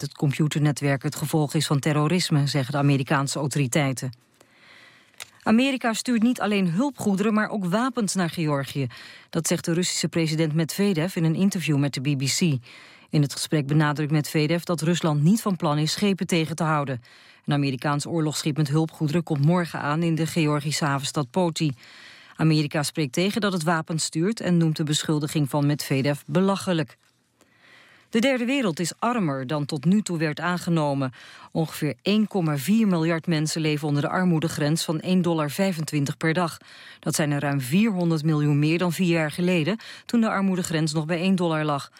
het computernetwerk het gevolg is van terrorisme, zeggen de Amerikaanse autoriteiten. Amerika stuurt niet alleen hulpgoederen, maar ook wapens naar Georgië. Dat zegt de Russische president Medvedev in een interview met de BBC. In het gesprek benadrukt Medvedev dat Rusland niet van plan is schepen tegen te houden. Een Amerikaans oorlogsschip met hulpgoederen komt morgen aan in de Georgische havenstad Poti. Amerika spreekt tegen dat het wapens stuurt en noemt de beschuldiging van Medvedev belachelijk. De derde wereld is armer dan tot nu toe werd aangenomen. Ongeveer 1,4 miljard mensen leven onder de armoedegrens van 1,25 dollar per dag. Dat zijn er ruim 400 miljoen meer dan vier jaar geleden, toen de armoedegrens nog bij 1 dollar lag.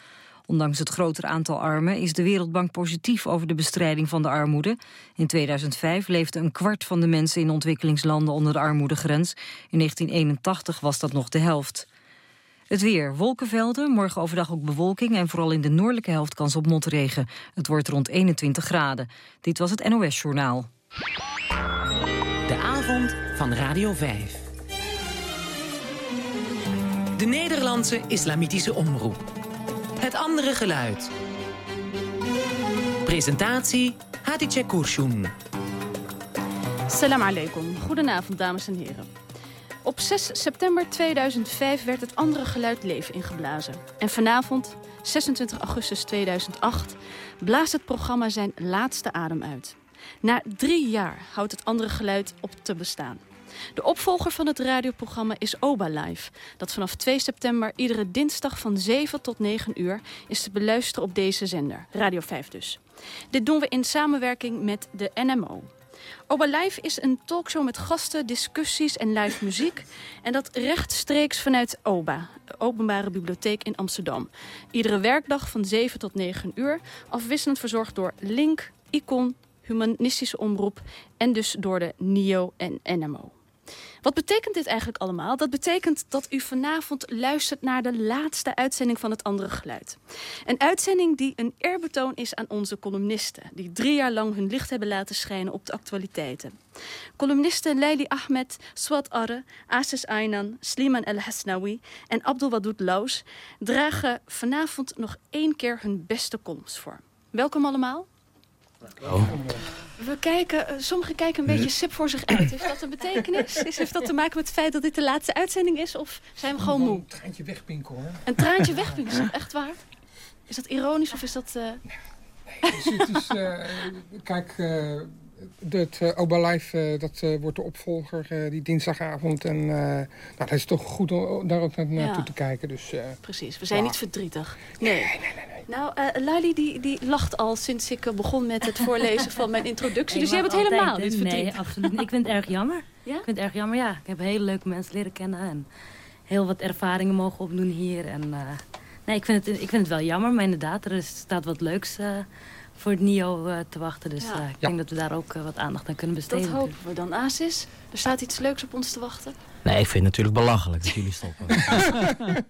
Ondanks het grotere aantal armen is de Wereldbank positief over de bestrijding van de armoede. In 2005 leefde een kwart van de mensen in ontwikkelingslanden onder de armoedegrens. In 1981 was dat nog de helft. Het weer, wolkenvelden, morgen overdag ook bewolking... en vooral in de noordelijke helft kans op motregen. Het wordt rond 21 graden. Dit was het NOS Journaal. De avond van Radio 5. De Nederlandse Islamitische Omroep. Het andere geluid. Presentatie Hatice Kurşun. Salam alaikum. Goedenavond, dames en heren. Op 6 september 2005 werd het andere geluid leven ingeblazen. En vanavond, 26 augustus 2008, blaast het programma zijn laatste adem uit. Na drie jaar houdt het andere geluid op te bestaan. De opvolger van het radioprogramma is Oba Live. Dat vanaf 2 september iedere dinsdag van 7 tot 9 uur is te beluisteren op deze zender. Radio 5 dus. Dit doen we in samenwerking met de NMO. Oba Live is een talkshow met gasten, discussies en live muziek. En dat rechtstreeks vanuit OBA, de Openbare Bibliotheek in Amsterdam. Iedere werkdag van 7 tot 9 uur. Afwisselend verzorgd door Link, Icon, Humanistische Omroep... en dus door de NIO en NMO. Wat betekent dit eigenlijk allemaal? Dat betekent dat u vanavond luistert naar de laatste uitzending van Het Andere Geluid. Een uitzending die een eerbetoon is aan onze columnisten... die drie jaar lang hun licht hebben laten schijnen op de actualiteiten. Columnisten Leili Ahmed, Swat Arre, Asis Aynan, Sliman El Hasnawi en Abdul Wadud Laus... dragen vanavond nog één keer hun beste columns voor. Welkom allemaal. Oh. We kijken, eh, sommigen kijken een beetje sip voor zich uit. Heeft dat een betekenis? Is, heeft dat te maken met het feit dat dit de laatste uitzending is? Of zijn we gewoon moe? Een traantje wegpinkelen. Een traantje wegpinkelen, echt waar? Is dat ironisch of is dat... Uh... Nee, dus het is, uh, kijk, uh, het uh, Oba Live, dat wordt de opvolger die dinsdagavond. En nou, dat is toch goed om daar ook naartoe ja. te kijken. Dus, Precies, we zijn niet verdrietig. Nee, nee, nee. nee. Nou, uh, Lali die, die lacht al sinds ik begon met het voorlezen van mijn introductie. dus jij bent helemaal niet verdrietig. Nee, absoluut Ik vind het erg jammer. Ja? Ik vind het erg jammer, ja. Ik heb hele leuke mensen leren kennen. En heel wat ervaringen mogen opdoen hier. En, uh, nee, ik vind, het, ik vind het wel jammer. Maar inderdaad, er staat wat leuks uh, voor het NIO te wachten. Dus ja. ik denk dat we daar ook wat aandacht aan kunnen besteden. Dat hopen we dan. Asis, er staat iets leuks op ons te wachten. Nee, ik vind het natuurlijk belachelijk dat jullie stoppen.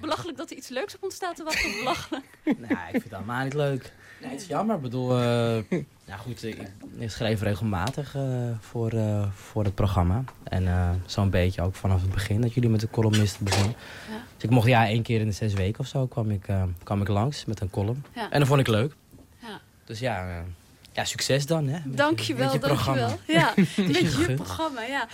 Belachelijk dat er iets leuks op ons staat te wachten. Belachelijk. Nee, ik vind het allemaal niet leuk. Nee, het is jammer. Ik bedoel, uh, ja goed, ik, ik schreef regelmatig uh, voor, uh, voor het programma. En zo'n beetje ook vanaf het begin dat jullie met de columnisten begonnen. Ja. Dus ik mocht ja, één keer in de zes weken of zo kwam ik, kwam ik langs met een column. Ja. En dat vond ik leuk. Ja. Dus ja, ja, succes dan, hè? Met dankjewel, je, dankjewel. Ja, met je programma, ja.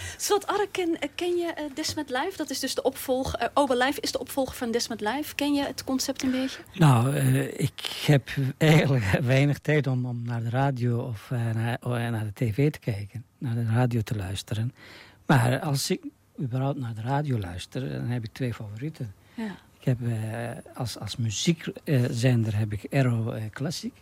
Arre, ken, ken je uh, Desmet Live? Dat is dus de opvolger... Uh, Oba Live is de opvolger van Desmet Live. Ken je het concept een beetje? Nou, uh, ik heb eigenlijk weinig tijd om, om naar de radio of naar, naar de tv te kijken. Naar de radio te luisteren. Maar als ik überhaupt naar de radio luister, dan heb ik twee favorieten. Ja. Ik heb als, als muziekzender heb ik Aero Classic.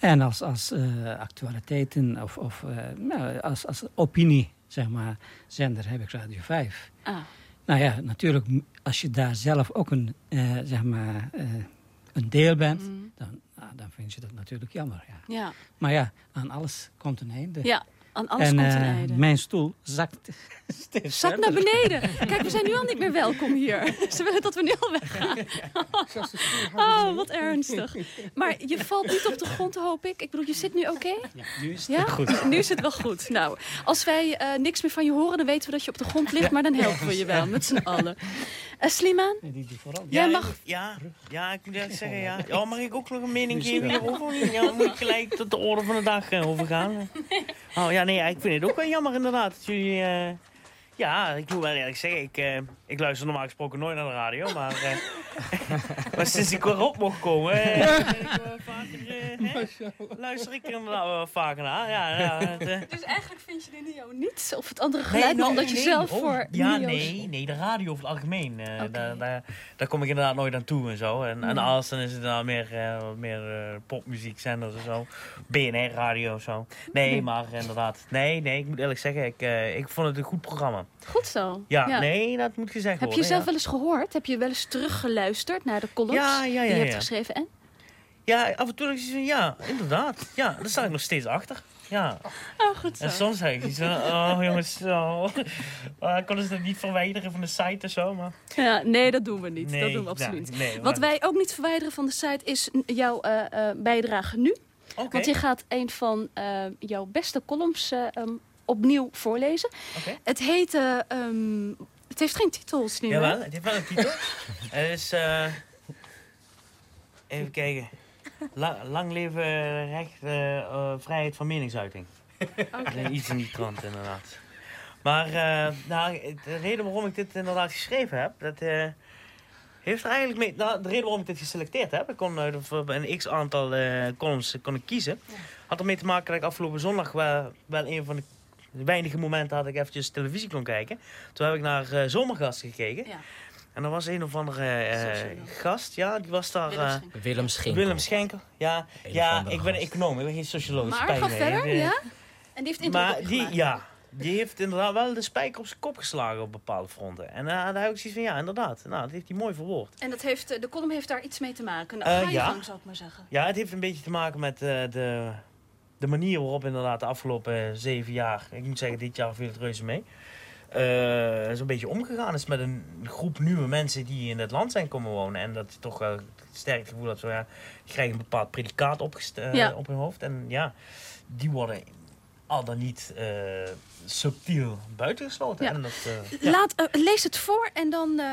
En als, als uh, actualiteiten of, of uh, nou, als, als opinie, zeg maar, zender heb ik Radio 5. Ah. Nou ja, natuurlijk, als je daar zelf ook een, uh, zeg maar, een deel bent, mm. dan, nou, dan vind je dat natuurlijk jammer. Ja. ja. Maar ja, aan alles komt een einde. Ja. Aan alles en, komt een einde. mijn stoel zakt steeds Zakt naar beneden. Kijk, we zijn nu al niet meer welkom hier. Ze willen dat we nu al weggaan. Oh, wat ernstig. Maar je valt niet op de grond, hoop ik. Ik bedoel, je zit nu oké? Okay? Ja, nu is het ja? goed. Nu is het wel goed. Nou, als wij uh, niks meer van je horen, dan weten we dat je op de grond ligt. Maar dan helpen we je wel, met z'n allen. Uh, Slimaan? Nee, die, die vooral. Jij ja, mag- ik- Ja, ja, ik moet eerlijk zeggen, ja. ja. Mag ik ook nog een mening geven hierover? Ja, dan moet ik gelijk tot de orde van de dag eh, overgaan. Oh ja, nee, ja, ik vind het ook wel jammer inderdaad dat jullie... eh, ja, ik moet wel eerlijk zeggen, ik, eh, ik luister normaal gesproken nooit naar de radio, maar, eh, maar sinds ik erop mocht komen, eh, ik vaker, luister ik er inderdaad wel vaker naar. Ja, ja, het, Dus eigenlijk vind je de Nio niet of het andere geluid, maar omdat je nee. zelf Oh, voor Ja, Nio's- nee, nee, de radio over het algemeen. eh, daar, daar, daar kom ik inderdaad nooit aan toe en zo. En, en Nee. als, dan is het dan meer, wat meer popmuziekzenders en zo. BNR-radio of zo. Nee, maar inderdaad. Nee, nee, ik moet eerlijk zeggen, ik, eh, ik vond het een goed programma. Goed zo. Ja, nee, dat moet gezegd Heb je worden. zelf ja. wel eens gehoord? Heb je wel eens teruggeluisterd naar de columns Ja, die je hebt geschreven? En? Ja, af en toe denk ik van, ja, inderdaad. Ja, daar sta ik nog steeds achter. Ja. Oh, goed zo. En soms zeg ik iets van, oh jongens, oh. Uh, konden ze dat niet verwijderen van de site of zo, maar... Ja, nee, dat doen we niet. Nee, dat doen we absoluut niet. nee, Wat wij ook niet verwijderen van de site is jouw eh, eh, bijdrage nu. Want je gaat een van eh, jouw beste columns ehm, opnieuw voorlezen. Het heet... eh, ehm, het heeft geen titel, Sneeuw. Jawel, het heeft wel een titel. het is... eh, even kijken. La- lang leven recht, eh, eh, vrijheid van meningsuiting. Oké. Iets in die trant, inderdaad. Maar uh, nou, de reden waarom ik dit inderdaad geschreven heb, dat uh, heeft er eigenlijk mee. Nou, de reden waarom ik dit geselecteerd heb, ik kon uh, een x aantal columns kon ik kiezen, had ermee te maken dat ik afgelopen zondag wel, wel een van de weinige momenten had ik eventjes televisie kon kijken. Toen heb ik naar Zomergasten gekeken. Ja. En er was een of andere gast, ja, die was daar. Willem Schenkel. Willem Schenkel. Willem Schenkel, ja. Een ja, ik ben econoom, ik ben geen socioloog. Maar ga verder, ja? En die heeft Maar die, ja, die heeft inderdaad wel de spijker op zijn kop geslagen op bepaalde fronten. En uh, daar heb ik zoiets van, ja, inderdaad. Nou, dat heeft hij mooi verwoord. En dat heeft, de column heeft daar iets mee te maken? Nou, Uh, ga je ja. gang, zou ik maar zeggen. Ja, het heeft een beetje te maken met uh, de, de manier waarop inderdaad de afgelopen zeven jaar, ik moet zeggen, dit jaar viel het reuze mee, uh, zo'n beetje omgegaan is met een groep nieuwe mensen die in het land zijn komen wonen. En dat je toch wel sterk het gevoel dat zo, ja, die krijgen een bepaald predicaat uh, ja. op hun hoofd. En ja, die worden al dan niet uh, subtiel buitengesloten. Ja. En dat, uh. Laat, uh, lees het voor en dan uh,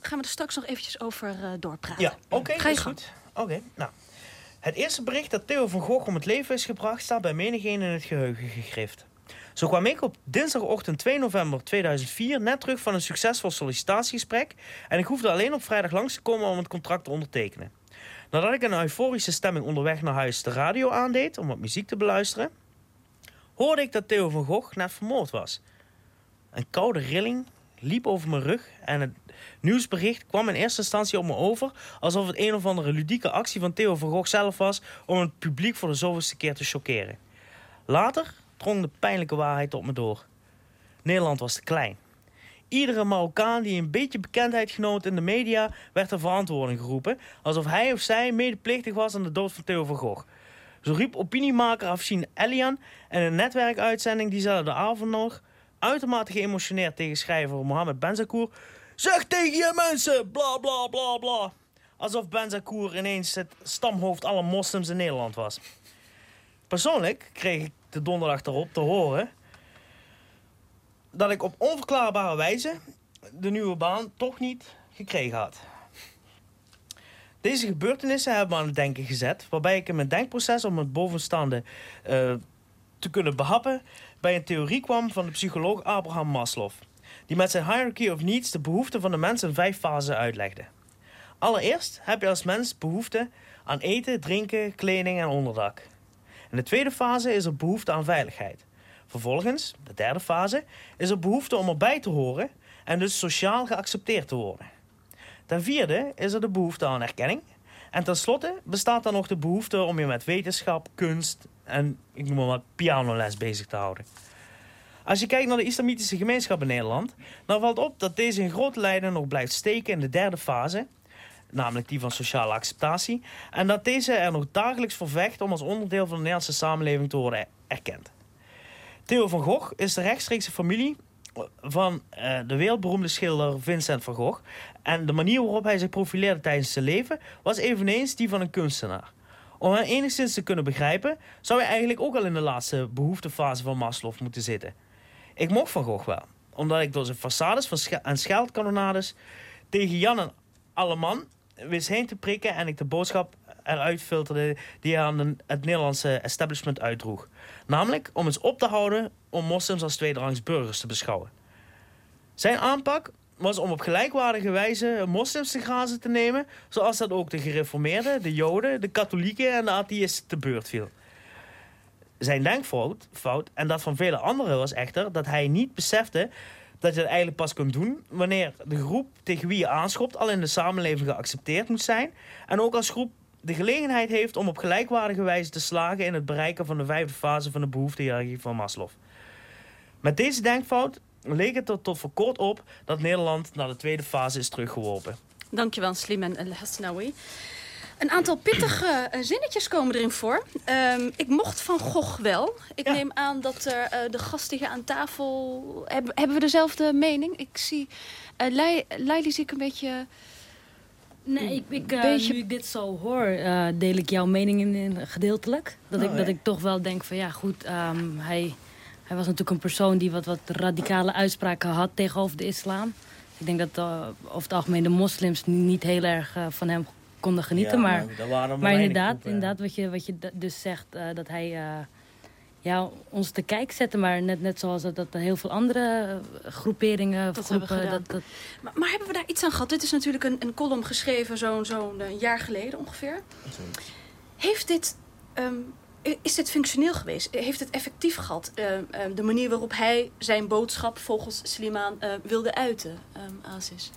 gaan we er straks nog eventjes over doorpraten. Ja, oké, okay, Ga je goed. Oké, okay, nou. Het eerste bericht dat Theo van Gogh om het leven is gebracht... staat bij menigeen in het geheugen gegrift. Zo kwam ik op dinsdagochtend 2 november 2004 net terug van een succesvol sollicitatiegesprek... en ik hoefde alleen op vrijdag langs te komen om het contract te ondertekenen. Nadat ik een euforische stemming onderweg naar huis de radio aandeed om wat muziek te beluisteren... hoorde ik dat Theo van Gogh net vermoord was. Een koude rilling liep over mijn rug en het nieuwsbericht kwam in eerste instantie op me over... alsof het een of andere ludieke actie van Theo van Gogh zelf was... om het publiek voor de zoveelste keer te choqueren. Later drong de pijnlijke waarheid op me door. Nederland was te klein. Iedere Marokkaan die een beetje bekendheid genoot in de media... werd ter verantwoording geroepen... alsof hij of zij medeplichtig was aan de dood van Theo van Gogh. Zo riep opiniemaker Afshin Elian in een netwerkuitzending diezelfde avond nog... uitermate geëmotioneerd tegen schrijver Mohammed Benzakour... Zeg tegen je mensen, bla bla bla bla. Alsof Benzakour ineens het stamhoofd aller moslims in Nederland was. Persoonlijk kreeg ik de donderdag erop te horen... dat ik op onverklaarbare wijze de nieuwe baan toch niet gekregen had. Deze gebeurtenissen hebben me aan het denken gezet... waarbij ik in mijn denkproces om het bovenstaande uh, te kunnen behappen... bij een theorie kwam van de psycholoog Abraham Maslow... die met zijn Hierarchy of Needs de behoeften van de mens in vijf fasen uitlegde. Allereerst heb je als mens behoefte aan eten, drinken, kleding en onderdak. In de tweede fase is er behoefte aan veiligheid. Vervolgens, de derde fase, is er behoefte om erbij te horen en dus sociaal geaccepteerd te worden. Ten vierde is er de behoefte aan erkenning. En tenslotte bestaat dan nog de behoefte om je met wetenschap, kunst en ik noem maar wat pianoles bezig te houden. Als je kijkt naar de islamitische gemeenschap in Nederland, dan valt op dat deze in grote lijnen nog blijft steken in de derde fase, namelijk die van sociale acceptatie, en dat deze er nog dagelijks voor vecht om als onderdeel van de Nederlandse samenleving te worden erkend. Theo van Gogh is de rechtstreekse familie van uh, de wereldberoemde schilder Vincent van Gogh. En de manier waarop hij zich profileerde tijdens zijn leven was eveneens die van een kunstenaar. Om hem enigszins te kunnen begrijpen, zou hij eigenlijk ook al in de laatste behoeftefase van Maslow moeten zitten. Ik mocht van Gogh wel, omdat ik door zijn façades van sch en scheldkanonades tegen Jan en Alleman wist heen te prikken en ik de boodschap eruit filterde die hij aan het Nederlandse establishment uitdroeg. Namelijk om eens op te houden om moslims als tweederangs burgers te beschouwen. Zijn aanpak was om op gelijkwaardige wijze moslims te grazen te nemen, zoals dat ook de gereformeerden, de joden, de katholieken en de atheïsten te beurt viel. Zijn denkfout, fout, en dat van vele anderen, was echter dat hij niet besefte dat je het eigenlijk pas kunt doen wanneer de groep tegen wie je aanschopt al in de samenleving geaccepteerd moet zijn. En ook als groep de gelegenheid heeft om op gelijkwaardige wijze te slagen in het bereiken van de vijfde fase van de behoeftehiërarchie van Maslow. Met deze denkfout leek het er tot voor kort op dat Nederland naar de tweede fase is teruggeworpen. Dankjewel, Sliman El Hasnaoui. Een aantal pittige eh, zinnetjes komen erin voor. Ehm, ik mocht Van Gogh wel. Ik Ja. neem aan dat er, eh, de gasten hier aan tafel... Hebben, hebben we dezelfde mening? Ik zie... eh Lei- Leili zie ik een beetje... Nee, ik, ik, eh, Beetje- nu ik dit zo hoor, eh, deel ik jouw mening in, in gedeeltelijk. Dat, Oh, ik, dat ja. ik toch wel denk van ja goed, ehm, hij, hij was natuurlijk een persoon die wat, wat radicale uitspraken had tegenover de islam. Ik denk dat eh, over het algemeen de moslims niet heel erg eh, van hem konden genieten. maar maar weinig inderdaad, groepen. inderdaad wat, je, wat je dus zegt, eh, dat hij eh, ja, ons te kijk zette. Maar net, net zoals dat, dat heel veel andere eh, groeperingen, Dat groepen... hebben gedaan. dat, dat, Maar, maar hebben we daar iets aan gehad? Dit is natuurlijk een, een column geschreven zo'n zo'n jaar geleden ongeveer. Heeft dit... ehm, is dit functioneel geweest? Heeft het effectief gehad? Ehm, ehm, de manier waarop hij zijn boodschap volgens Slimaan eh, wilde uiten, ehm Aziz?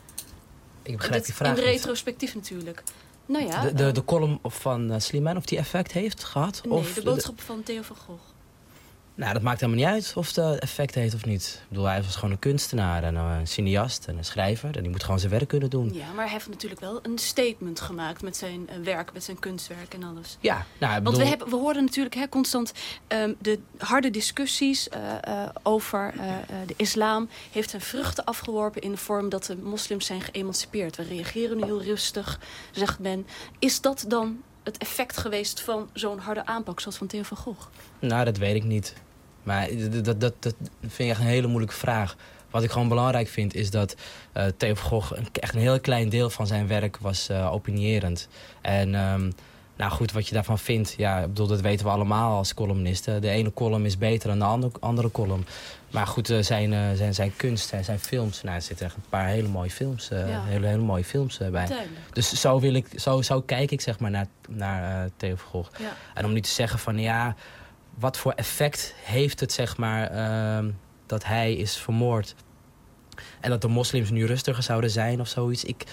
Ik begrijp die vraag in retrospectief natuurlijk. Nou ja, De, de, de column van uh, Slimane, of die effect heeft gehad? nee, of de boodschap van Theo van Gogh. Nou, dat maakt helemaal niet uit of het effect heeft of niet. Ik bedoel, hij was gewoon een kunstenaar en een cineast en een schrijver. En die moet gewoon zijn werk kunnen doen. Ja, maar hij heeft natuurlijk wel een statement gemaakt met zijn eh, werk, met zijn kunstwerk en alles. Ja, nou, Want we, hebben, we hoorden natuurlijk hè, constant ehm, de harde discussies eh, eh, over eh, eh, de islam. Heeft zijn vruchten afgeworpen in de vorm dat de moslims zijn geëmancipeerd. We reageren nu heel rustig, zegt men. Is dat dan het effect geweest van zo'n harde aanpak zoals van Theo van Gogh? nou, dat weet ik niet. Maar dat, dat, dat, vind ik echt een hele moeilijke vraag. Wat ik gewoon belangrijk vind is dat eh Theo van Gogh een, echt een heel klein deel van zijn werk was eh opinierend. En ehm, nou goed, wat je daarvan vindt, ja, ik bedoel, dat weten we allemaal als columnisten. De ene column is beter dan de andere, andere column. Maar goed, eh, zijn, zijn, zijn kunst en zijn films, nou, er zitten echt een paar hele mooie films, Ja. hele, hele mooie films bij. Duidelijk. Dus zo, wil ik, zo, zo kijk ik zeg maar naar, naar Theo van Gogh. Ja. En om niet te zeggen van ja, wat voor effect heeft het zeg maar ehm, dat hij is vermoord. En dat de moslims nu rustiger zouden zijn of zoiets. Ik,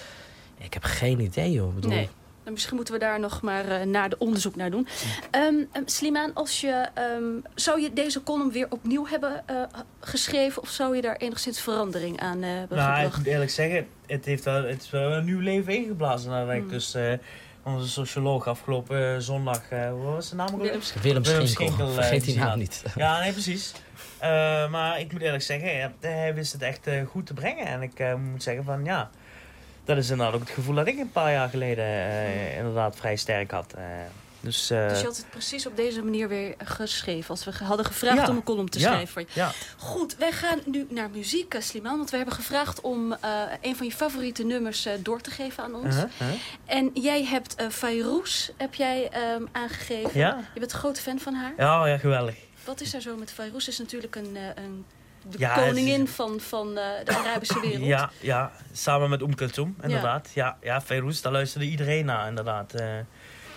ik heb geen idee joh. Ik bedoel, Nee. Nou, Misschien moeten we daar nog maar eh, naar de onderzoek naar doen. Ehm ehm, Slimaan, als je, ehm, zou je deze column weer opnieuw hebben eh, geschreven... of zou je daar enigszins verandering aan eh, hebben Nou, ik moet eerlijk zeggen, het heeft wel, het is wel een nieuw leven ingeblazen. Nadat ik Hmm. dus eh, onze socioloog afgelopen eh, zondag, eh hoe was zijn naam ook alweer? Willems- Willem Willem Schinkel, Schinkel, eh, vergeet die naam niet. Ja, nee, precies. Maar ik moet eerlijk zeggen, hij wist het echt goed te brengen. En ik moet zeggen van ja, dat is inderdaad ook het gevoel dat ik een paar jaar geleden inderdaad vrij sterk had. Eh, dus, eh, Dus je had het precies op deze manier weer geschreven. Als we hadden gevraagd Ja. om een column te Ja. schrijven. voor je. ja. Goed, wij gaan nu naar muziek, eh, Slimaan. Want we hebben gevraagd om eh, een van je favoriete nummers eh, door te geven aan ons. Uh-huh, uh-huh. En jij hebt uh, Fayrouz heb jij, ehm, aangegeven. Ja? Je bent een grote fan van haar. Ja, oh ja, geweldig. Wat is er zo met Fayrouz? is natuurlijk een, eh, een, de Ja, koningin is- van, van eh, de Arabische wereld. Ja, ja, samen met Oem Kulthum, inderdaad. Ja, ja, Ferouz, daar luisterde iedereen naar, inderdaad. Eh,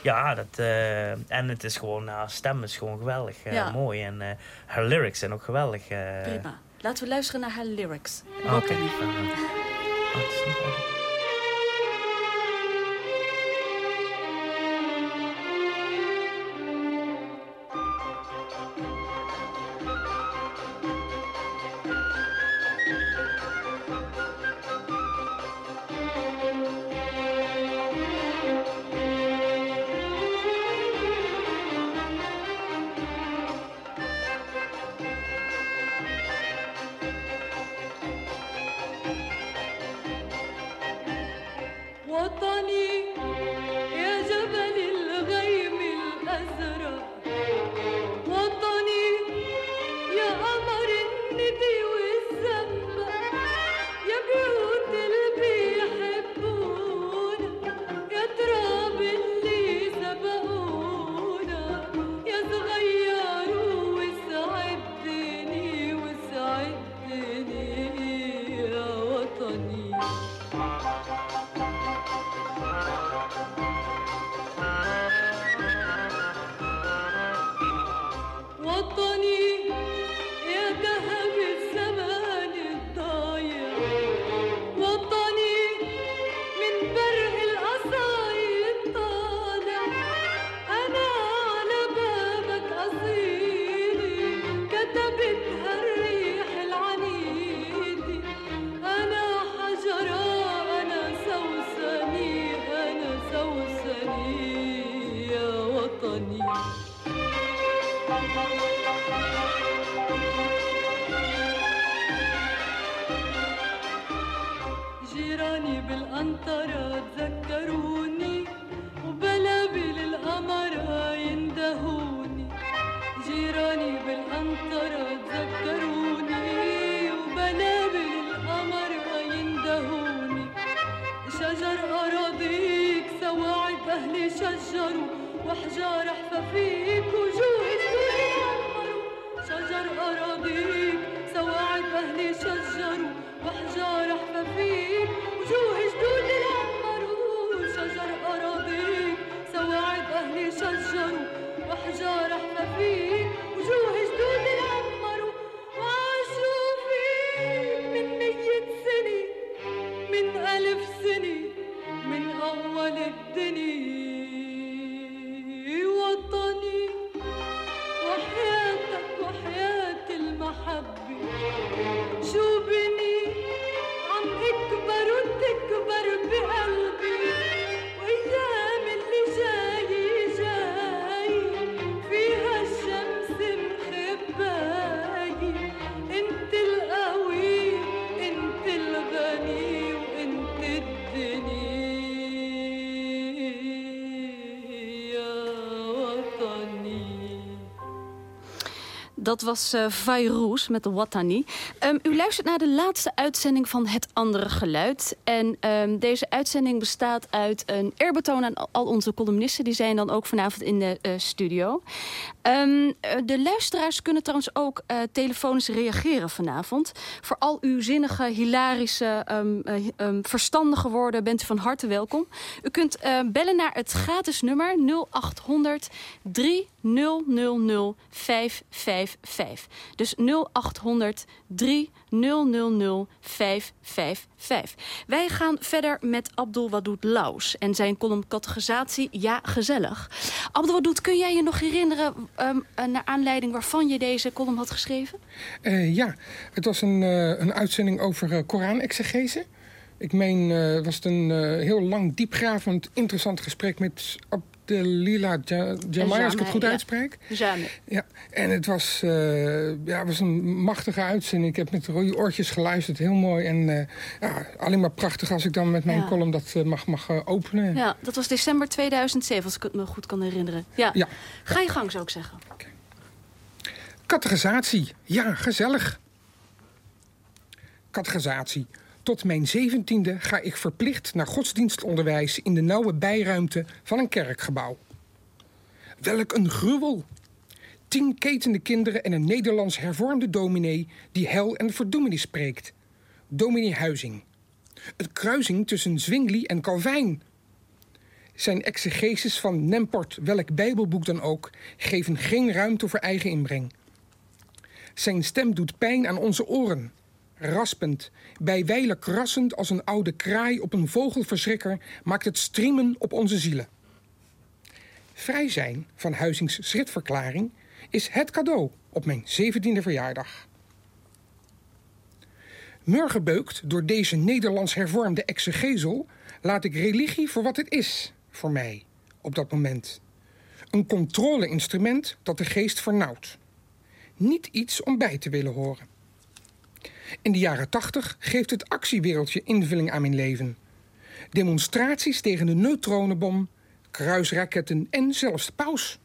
ja, dat, eh, en het is gewoon, haar stem is gewoon geweldig eh, Ja. mooi. En eh, haar lyrics zijn ook geweldig. Prima. Laten we luisteren naar haar lyrics. Oké. Wat Dat was eh Fayrouz met de Watani. Ehm, u luistert naar de laatste uitzending van Het Andere Geluid. En ehm, deze uitzending bestaat uit een eerbetoon aan al onze columnisten. Die zijn dan ook vanavond in de eh, studio. Ehm, eh, de luisteraars kunnen trouwens ook eh, telefonisch reageren vanavond. Voor al uw zinnige, hilarische, ehm, eh, ehm, verstandige woorden bent u van harte welkom. U kunt bellen naar het gratis nummer 0800 3000 555. Dus 0800 3000 555. Wij gaan verder met Abdul Wadoud Laus en zijn column Categorisatie Ja Gezellig. Abdul Wadoud, kun jij je nog herinneren ehm, eh, naar aanleiding waarvan je deze column had geschreven? Eh, ja, het was een, eh, een uitzending over Koran-exegese. Ik meen, was het een heel lang, diepgravend, interessant gesprek met Abdelila Ja- Jamai, als ik het goed ja. uitspreek. Jame. Ja, en het was, eh, ja, was een machtige uitzending. Ik heb met rode oortjes geluisterd, heel mooi. En eh, ja, alleen maar prachtig als ik dan met mijn Ja. column dat eh, mag, mag openen. Ja, dat was december 2007, als ik het me goed kan herinneren. Ja. Ja. Ga je gang, zou ik zeggen. Categorisatie. Ja, gezellig. Categorisatie. Tot mijn zeventiende ga ik verplicht naar godsdienstonderwijs in de nauwe bijruimte van een kerkgebouw. Welk een gruwel! Tien ketende kinderen en een Nederlands hervormde dominee die hel en verdoemenis spreekt. Dominee Huizing. Het kruising tussen Zwingli en Calvijn. Zijn exegeses van Nemport, welk bijbelboek dan ook, geven geen ruimte voor eigen inbreng. Zijn stem doet pijn aan onze oren. Raspend, bijwijlen krassend als een oude kraai op een vogelverschrikker, maakt het striemen op onze zielen. Vrij zijn van Huizings schritverklaring is het cadeau op mijn zeventiende verjaardag. Murgebeukt door deze Nederlands hervormde exegezel laat ik religie voor wat het is voor mij op dat moment. Een controleinstrument dat de geest vernauwt. Niet iets om bij te willen horen. In de jaren tachtig geeft het actiewereldje invulling aan mijn leven. Demonstraties tegen de neutronenbom, kruisraketten en zelfs de paus.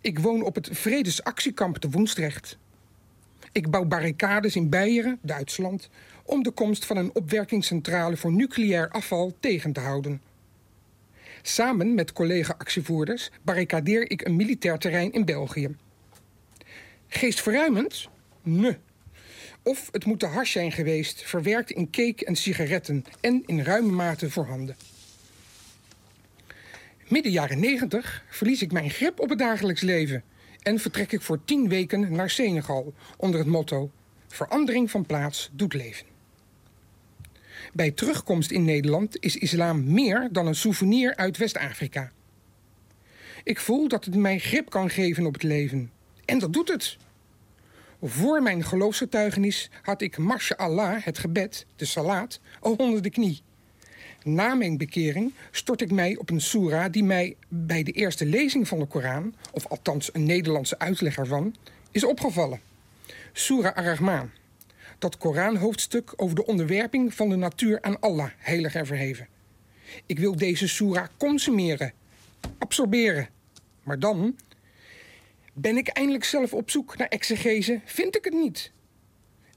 Ik woon op het Vredesactiekamp te Woensdrecht. Ik bouw barricades in Beieren, Duitsland, om de komst van een opwerkingscentrale voor nucleair afval tegen te houden. Samen met collega-actievoerders barricadeer ik een militair terrein in België. Geestverruimend? Nee. Of het moet de hash zijn geweest, verwerkt in cake en sigaretten en in ruime mate voorhanden. Midden jaren negentig verlies ik mijn grip op het dagelijks leven en vertrek ik voor tien weken naar Senegal onder het motto: Verandering van plaats doet leven. Bij terugkomst in Nederland is islam meer dan een souvenir uit West-Afrika. Ik voel dat het mij grip kan geven op het leven. En dat doet het. Voor mijn geloofsgetuigenis had ik Masha Allah, het gebed, de salaat, al onder de knie. Na mijn bekering stort ik mij op een soera die mij bij de eerste lezing van de Koran, of althans een Nederlandse uitleg ervan, is opgevallen. Soera Ar-Rahman. Dat Koranhoofdstuk over de onderwerping van de natuur aan Allah, heilig en verheven. Ik wil deze soera consumeren, absorberen. Maar dan ben ik eindelijk zelf op zoek naar exegese, vind ik het niet.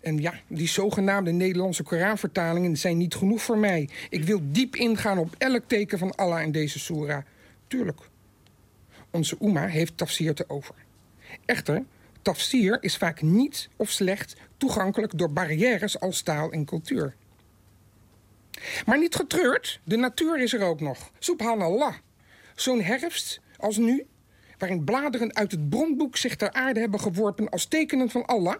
En ja, die zogenaamde Nederlandse Koranvertalingen zijn niet genoeg voor mij. Ik wil diep ingaan op elk teken van Allah in deze soera. Tuurlijk. Onze Oema heeft tafsir te over. Echter, tafsir is vaak niet of slecht toegankelijk door barrières als taal en cultuur. Maar niet getreurd, de natuur is er ook nog. Subhanallah. Zo'n herfst als nu, waarin bladeren uit het bronboek zich ter aarde hebben geworpen als tekenen van Allah,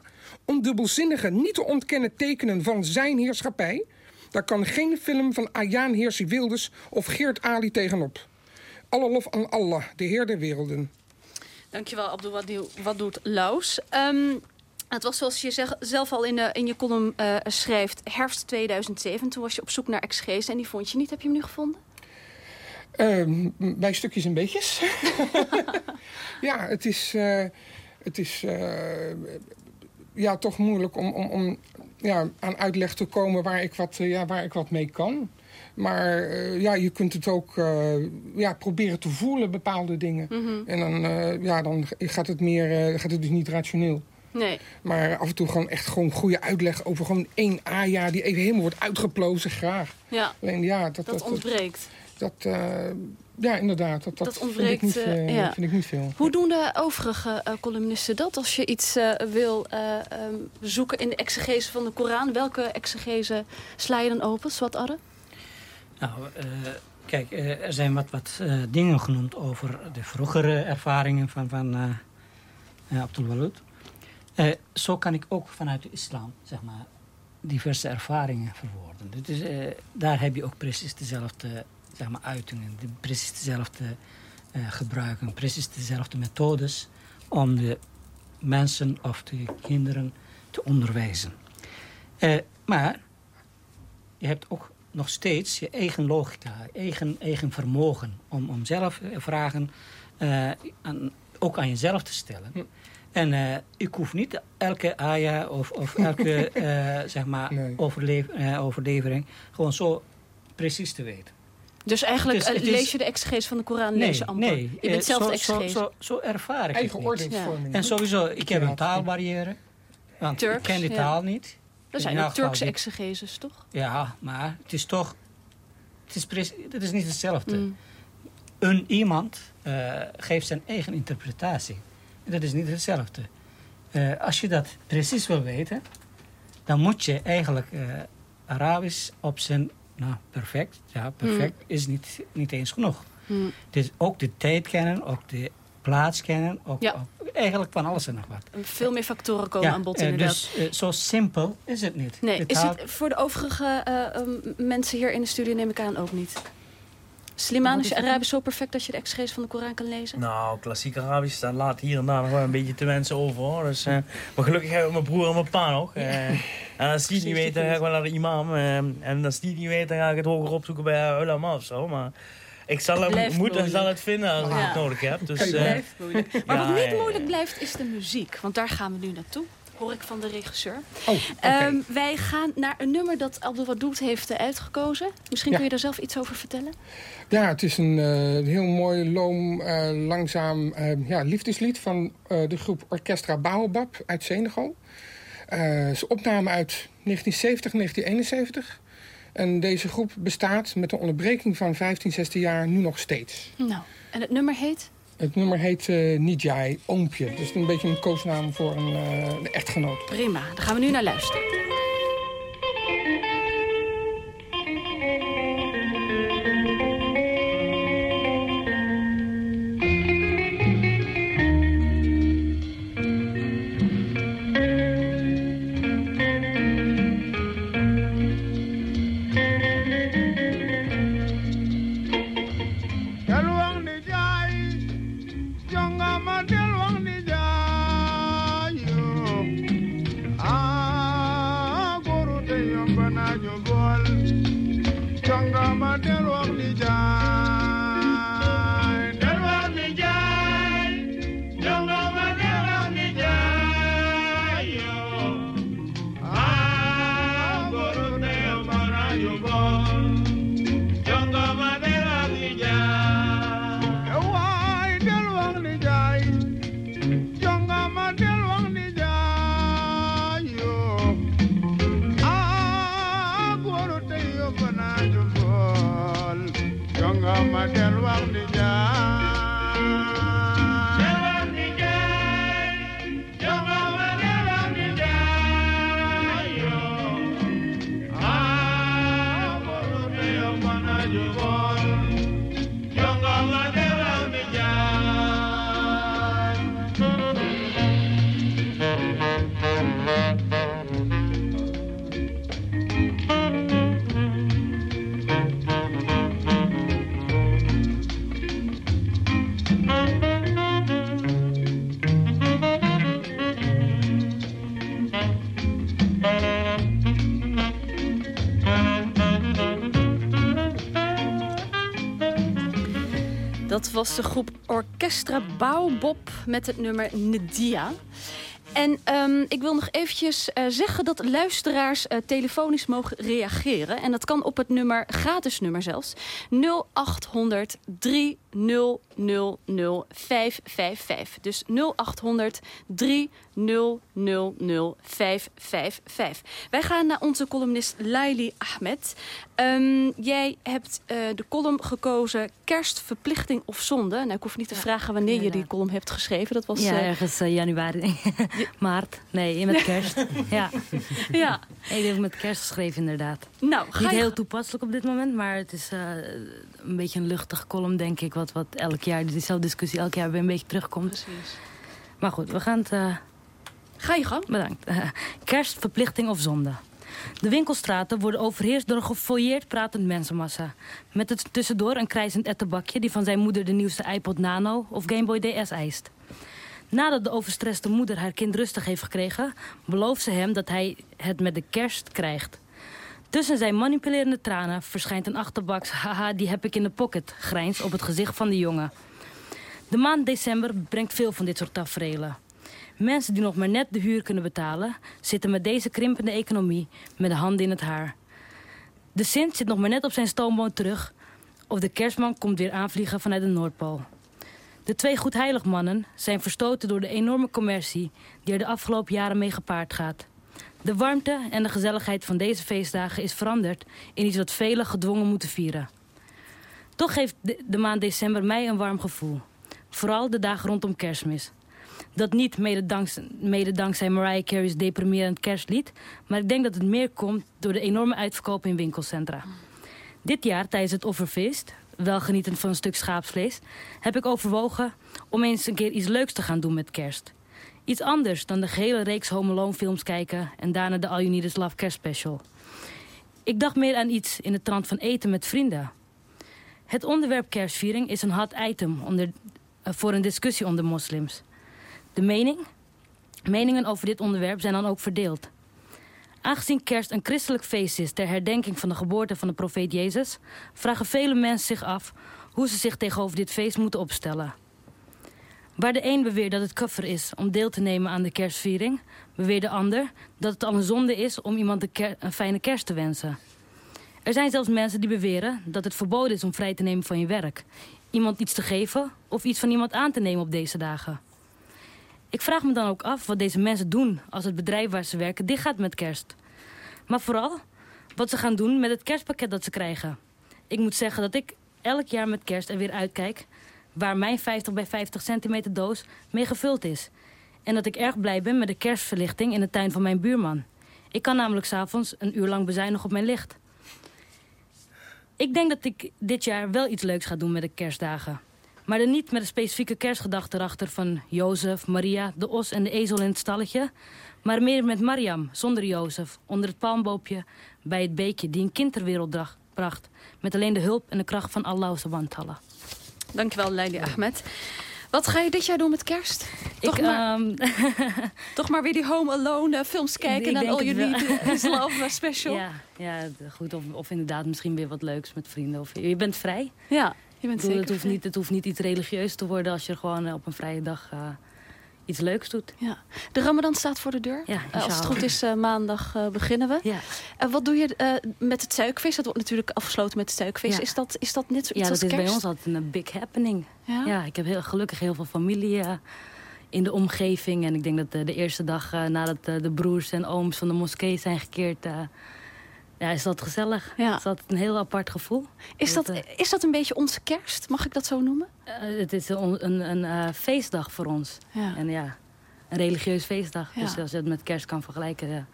ondubbelzinnige, niet te ontkennen tekenen van zijn heerschappij, daar kan geen film van Ayaan Heersi Wilders of Geert Ali tegenop. Alle lof aan Allah, de Heer der werelden. Dankjewel, Abdul Wadoud Laus. Um, het was zoals je zelf al in, de, in je column uh, schrijft, herfst 2007. Toen was je op zoek naar exegese en die vond je niet. Heb je hem nu gevonden? Uh, bij stukjes en beetjes. ja, het is, uh, het is uh, ja, toch moeilijk om, om, om ja, aan uitleg te komen waar ik wat, ja, waar ik wat mee kan. Maar ja, je kunt het ook ja, proberen te voelen, bepaalde dingen. Mm -hmm. En dan, ja, dan gaat het, meer, gaat het dus niet rationeel. Nee. Maar af en toe gewoon echt gewoon goede uitleg over gewoon één aja die even helemaal wordt uitgeplozen, graag. Ja, Alleen, ja dat, dat, dat ontbreekt. Dat, uh, ja, inderdaad. Dat, dat, dat ontbreekt, vind, ik niet, uh, ja. vind ik niet veel. Hoe doen de overige uh, columnisten dat? Als je iets wil um, zoeken in de exegese van de Koran, welke exegese sla je dan open? Wat Adde? Nou, kijk, er zijn wat, wat dingen genoemd over de vroegere ervaringen van, van Abdul Walud. Uh, zo kan ik ook vanuit de islam, zeg maar, diverse ervaringen verwoorden. Dus, uh, daar heb je ook precies dezelfde zeg maar, uitingen, de, precies dezelfde uh, gebruiken, precies dezelfde methodes om de mensen of de kinderen te onderwijzen. maar je hebt ook nog steeds je eigen logica, eigen, eigen vermogen om, om zelf vragen aan, ook aan jezelf te stellen. Hm. En uh, ik hoef niet elke aya of, of elke uh, zeg maar nee. uh, overlevering gewoon zo precies te weten. Dus eigenlijk Het is- het lees je de exegees van de Koran, Nee, lees je amper. nee. je bent eh, zelf zo, de zo, zo, zo ervaar ik Eigen het niet. oordeelsvorming. En sowieso, ik heb een taalbarrière. Want Turks, ik ken die ja. taal niet. Er zijn ook Turkse exegeses, toch? Ja, maar het is toch... Het is, precies, het is niet hetzelfde. Mm. Een iemand eh, geeft zijn eigen interpretatie. En dat is niet hetzelfde. Eh, als je dat precies wil weten, dan moet je eigenlijk eh, Arabisch op zijn... Nou, perfect. Ja, perfect is niet, niet eens genoeg. Mm. Dus ook de tijd kennen, ook de plaats kennen. Ook, Ja. ook eigenlijk van alles en nog wat. Veel meer factoren komen aan bod, eh, inderdaad. dus eh, zo simpel is het niet. Nee, is het voor de overige eh, mensen hier in de studio neem ik aan ook niet. Slimane, is je Arabisch zo perfect dat je de exegees van de Koran kan lezen? Nou, klassiek Arabisch, dat laat hier en daar nog wel een beetje te wensen over. Hoor. Dus, eh, maar gelukkig hebben we mijn broer en mijn pa nog. Eh, en als die het niet weet, dan ga ik wel naar de imam. eh, en als die het niet weet, dan ga ik het hoger opzoeken bij ulama of zo. Maar ik zal het, Blijft moet en moeilijk. zal het vinden als ik Ja. het nodig heb. Dus, eh, Blijft moeilijk. Maar wat niet moeilijk blijft, is de muziek. Want daar gaan we nu naartoe. Hoor ik van de regisseur. Oh. Ehm, wij gaan naar een nummer dat Abdul Wadoud heeft eh, uitgekozen. Misschien Ja. kun je daar zelf iets over vertellen? Ja, het is een eh, heel mooi, loom, eh, langzaam eh, ja, liefdeslied van de groep Orchestra Baobab uit Senegal. Een opname uit 1970, 1971. En deze groep bestaat met een onderbreking van 15, 16 jaar nu nog steeds. Nou, en het nummer heet? Het nummer heet eh Nijai, Oompje. Dus een beetje een koosnaam voor een, eh, een echtgenoot. Prima, daar gaan we nu naar luisteren. Was de groep Orchestra Baobab met het nummer Nedia. En ehm, ik wil nog eventjes eh, zeggen dat luisteraars eh, telefonisch mogen reageren. En dat kan op het nummer, gratis nummer zelfs, 0800 3000 555. Dus 0800 3000 555. Wij gaan naar onze columnist Laili Ahmed. Ehm, jij hebt eh, de column gekozen Kerst, Verplichting of Zonde. Nou, ik hoef niet te vragen wanneer je die column hebt geschreven. Dat was Ja, eh, ergens eh, januari. Maart. Nee, met kerst. ja. ja. Ik heb met kerst geschreven, inderdaad. Nou, ga Niet je- heel toepasselijk op dit moment, maar het is een beetje een luchtig column, denk ik. Wat, wat elk jaar, diezelfde discussie elk jaar weer een beetje terugkomt. Maar goed, we gaan het... eh, Ga je gang. Bedankt. kerst, verplichting of zonde. De winkelstraten worden overheerst door een gefouilleerd pratend mensenmassa. Met het tussendoor een krijzend ettenbakje... die van zijn moeder de nieuwste iPod Nano of Game Boy DS eist. Nadat de overstresste moeder haar kind rustig heeft gekregen... belooft ze hem dat hij het met de kerst krijgt. Tussen zijn manipulerende tranen verschijnt een achterbaks... haha, die heb ik in de pocket, grijns op het gezicht van de jongen. De maand december brengt veel van dit soort tafereelen. Mensen die nog maar net de huur kunnen betalen... zitten met deze krimpende economie met de handen in het haar. De Sint zit nog maar net op zijn stoomboot terug... of de kerstman komt weer aanvliegen vanuit de Noordpool. De twee goedheiligmannen zijn verstoten door de enorme commercie... die er de afgelopen jaren mee gepaard gaat. De warmte en de gezelligheid van deze feestdagen is veranderd... in iets wat velen gedwongen moeten vieren. Toch geeft de, maand december mij een warm gevoel. Vooral de dagen rondom kerstmis. Dat niet mede, danks, mede dankzij Mariah Carey's deprimerend kerstlied... maar ik denk dat het meer komt door de enorme uitverkoop in winkelcentra. Dit jaar tijdens het offerfeest, wel genietend van een stuk schaapsvlees... heb ik overwogen om eens een keer iets leuks te gaan doen met kerst. Iets anders dan de gehele reeks Home Alone films kijken... en daarna de All You Need Is Love kerstspecial. Ik dacht meer aan iets in de trant van eten met vrienden... Het onderwerp kerstviering is een hot item onder, eh, voor een discussie onder moslims. De mening? Meningen over dit onderwerp zijn dan ook verdeeld. Aangezien kerst een christelijk feest is ter herdenking van de geboorte van de profeet Jezus, vragen vele mensen zich af hoe ze zich tegenover dit feest moeten opstellen. Waar de een beweert dat het kuffer is om deel te nemen aan de kerstviering, beweert de ander dat het al een zonde is om iemand een fijne kerst te wensen. Er zijn zelfs mensen die beweren dat het verboden is om vrij te nemen van je werk. Iemand iets te geven of iets van iemand aan te nemen op deze dagen. Ik vraag me dan ook af wat deze mensen doen als het bedrijf waar ze werken dichtgaat met kerst. Maar vooral wat ze gaan doen met het kerstpakket dat ze krijgen. Ik moet zeggen dat ik elk jaar met kerst er weer uitkijk waar mijn 50 bij 50 centimeter doos mee gevuld is. En dat ik erg blij ben met de kerstverlichting in de tuin van mijn buurman. Ik kan namelijk s'avonds een uur lang bezuinigen op mijn licht. Ik denk dat ik dit jaar wel iets leuks ga doen met de kerstdagen. Maar dan niet met een specifieke kerstgedachte erachter van Jozef, Maria, de os en de ezel in het stalletje. Maar meer met Mariam, zonder Jozef, onder het palmboompje bij het beekje die een kind ter wereld dra- bracht. Met alleen de hulp en de kracht van Allah subhanahu Dankjewel, Leili Ahmed. Wat ga je dit jaar doen met kerst? Toch, Ik, maar, ehm, toch maar weer die Home Alone eh, films kijken... En All You. Need Is Love special. Ja, ja goed. Of, of inderdaad misschien weer wat leuks met vrienden. Of, je bent vrij. Ja, je bent zeker het, hoeft vrij. niet, het hoeft niet iets religieus te worden als je gewoon eh, op een vrije dag eh, iets leuks doet. Ja. De Ramadan staat voor de deur. Ja, Eh, als het goed is, eh, maandag eh, beginnen we. Ja. En wat doe je met het suikfeest? Dat wordt natuurlijk afgesloten met het. Ja. Is, dat, is dat net zoiets Ja, als dat is kerst? bij ons altijd een big happening. Ja? Ja, ik heb heel, gelukkig heel veel familie in de omgeving. En ik denk dat de eerste dag nadat de broers en ooms van de moskee zijn gekeerd... ja, is dat gezellig. Ja. Het is altijd een heel apart gevoel. Is, dat, eh, is dat een beetje onze kerst? Mag ik dat zo noemen? eh, het is een, een, een eh, feestdag voor ons. Ja. En ja, een religieus feestdag. Ja. Dus als je het met kerst kan vergelijken... ja.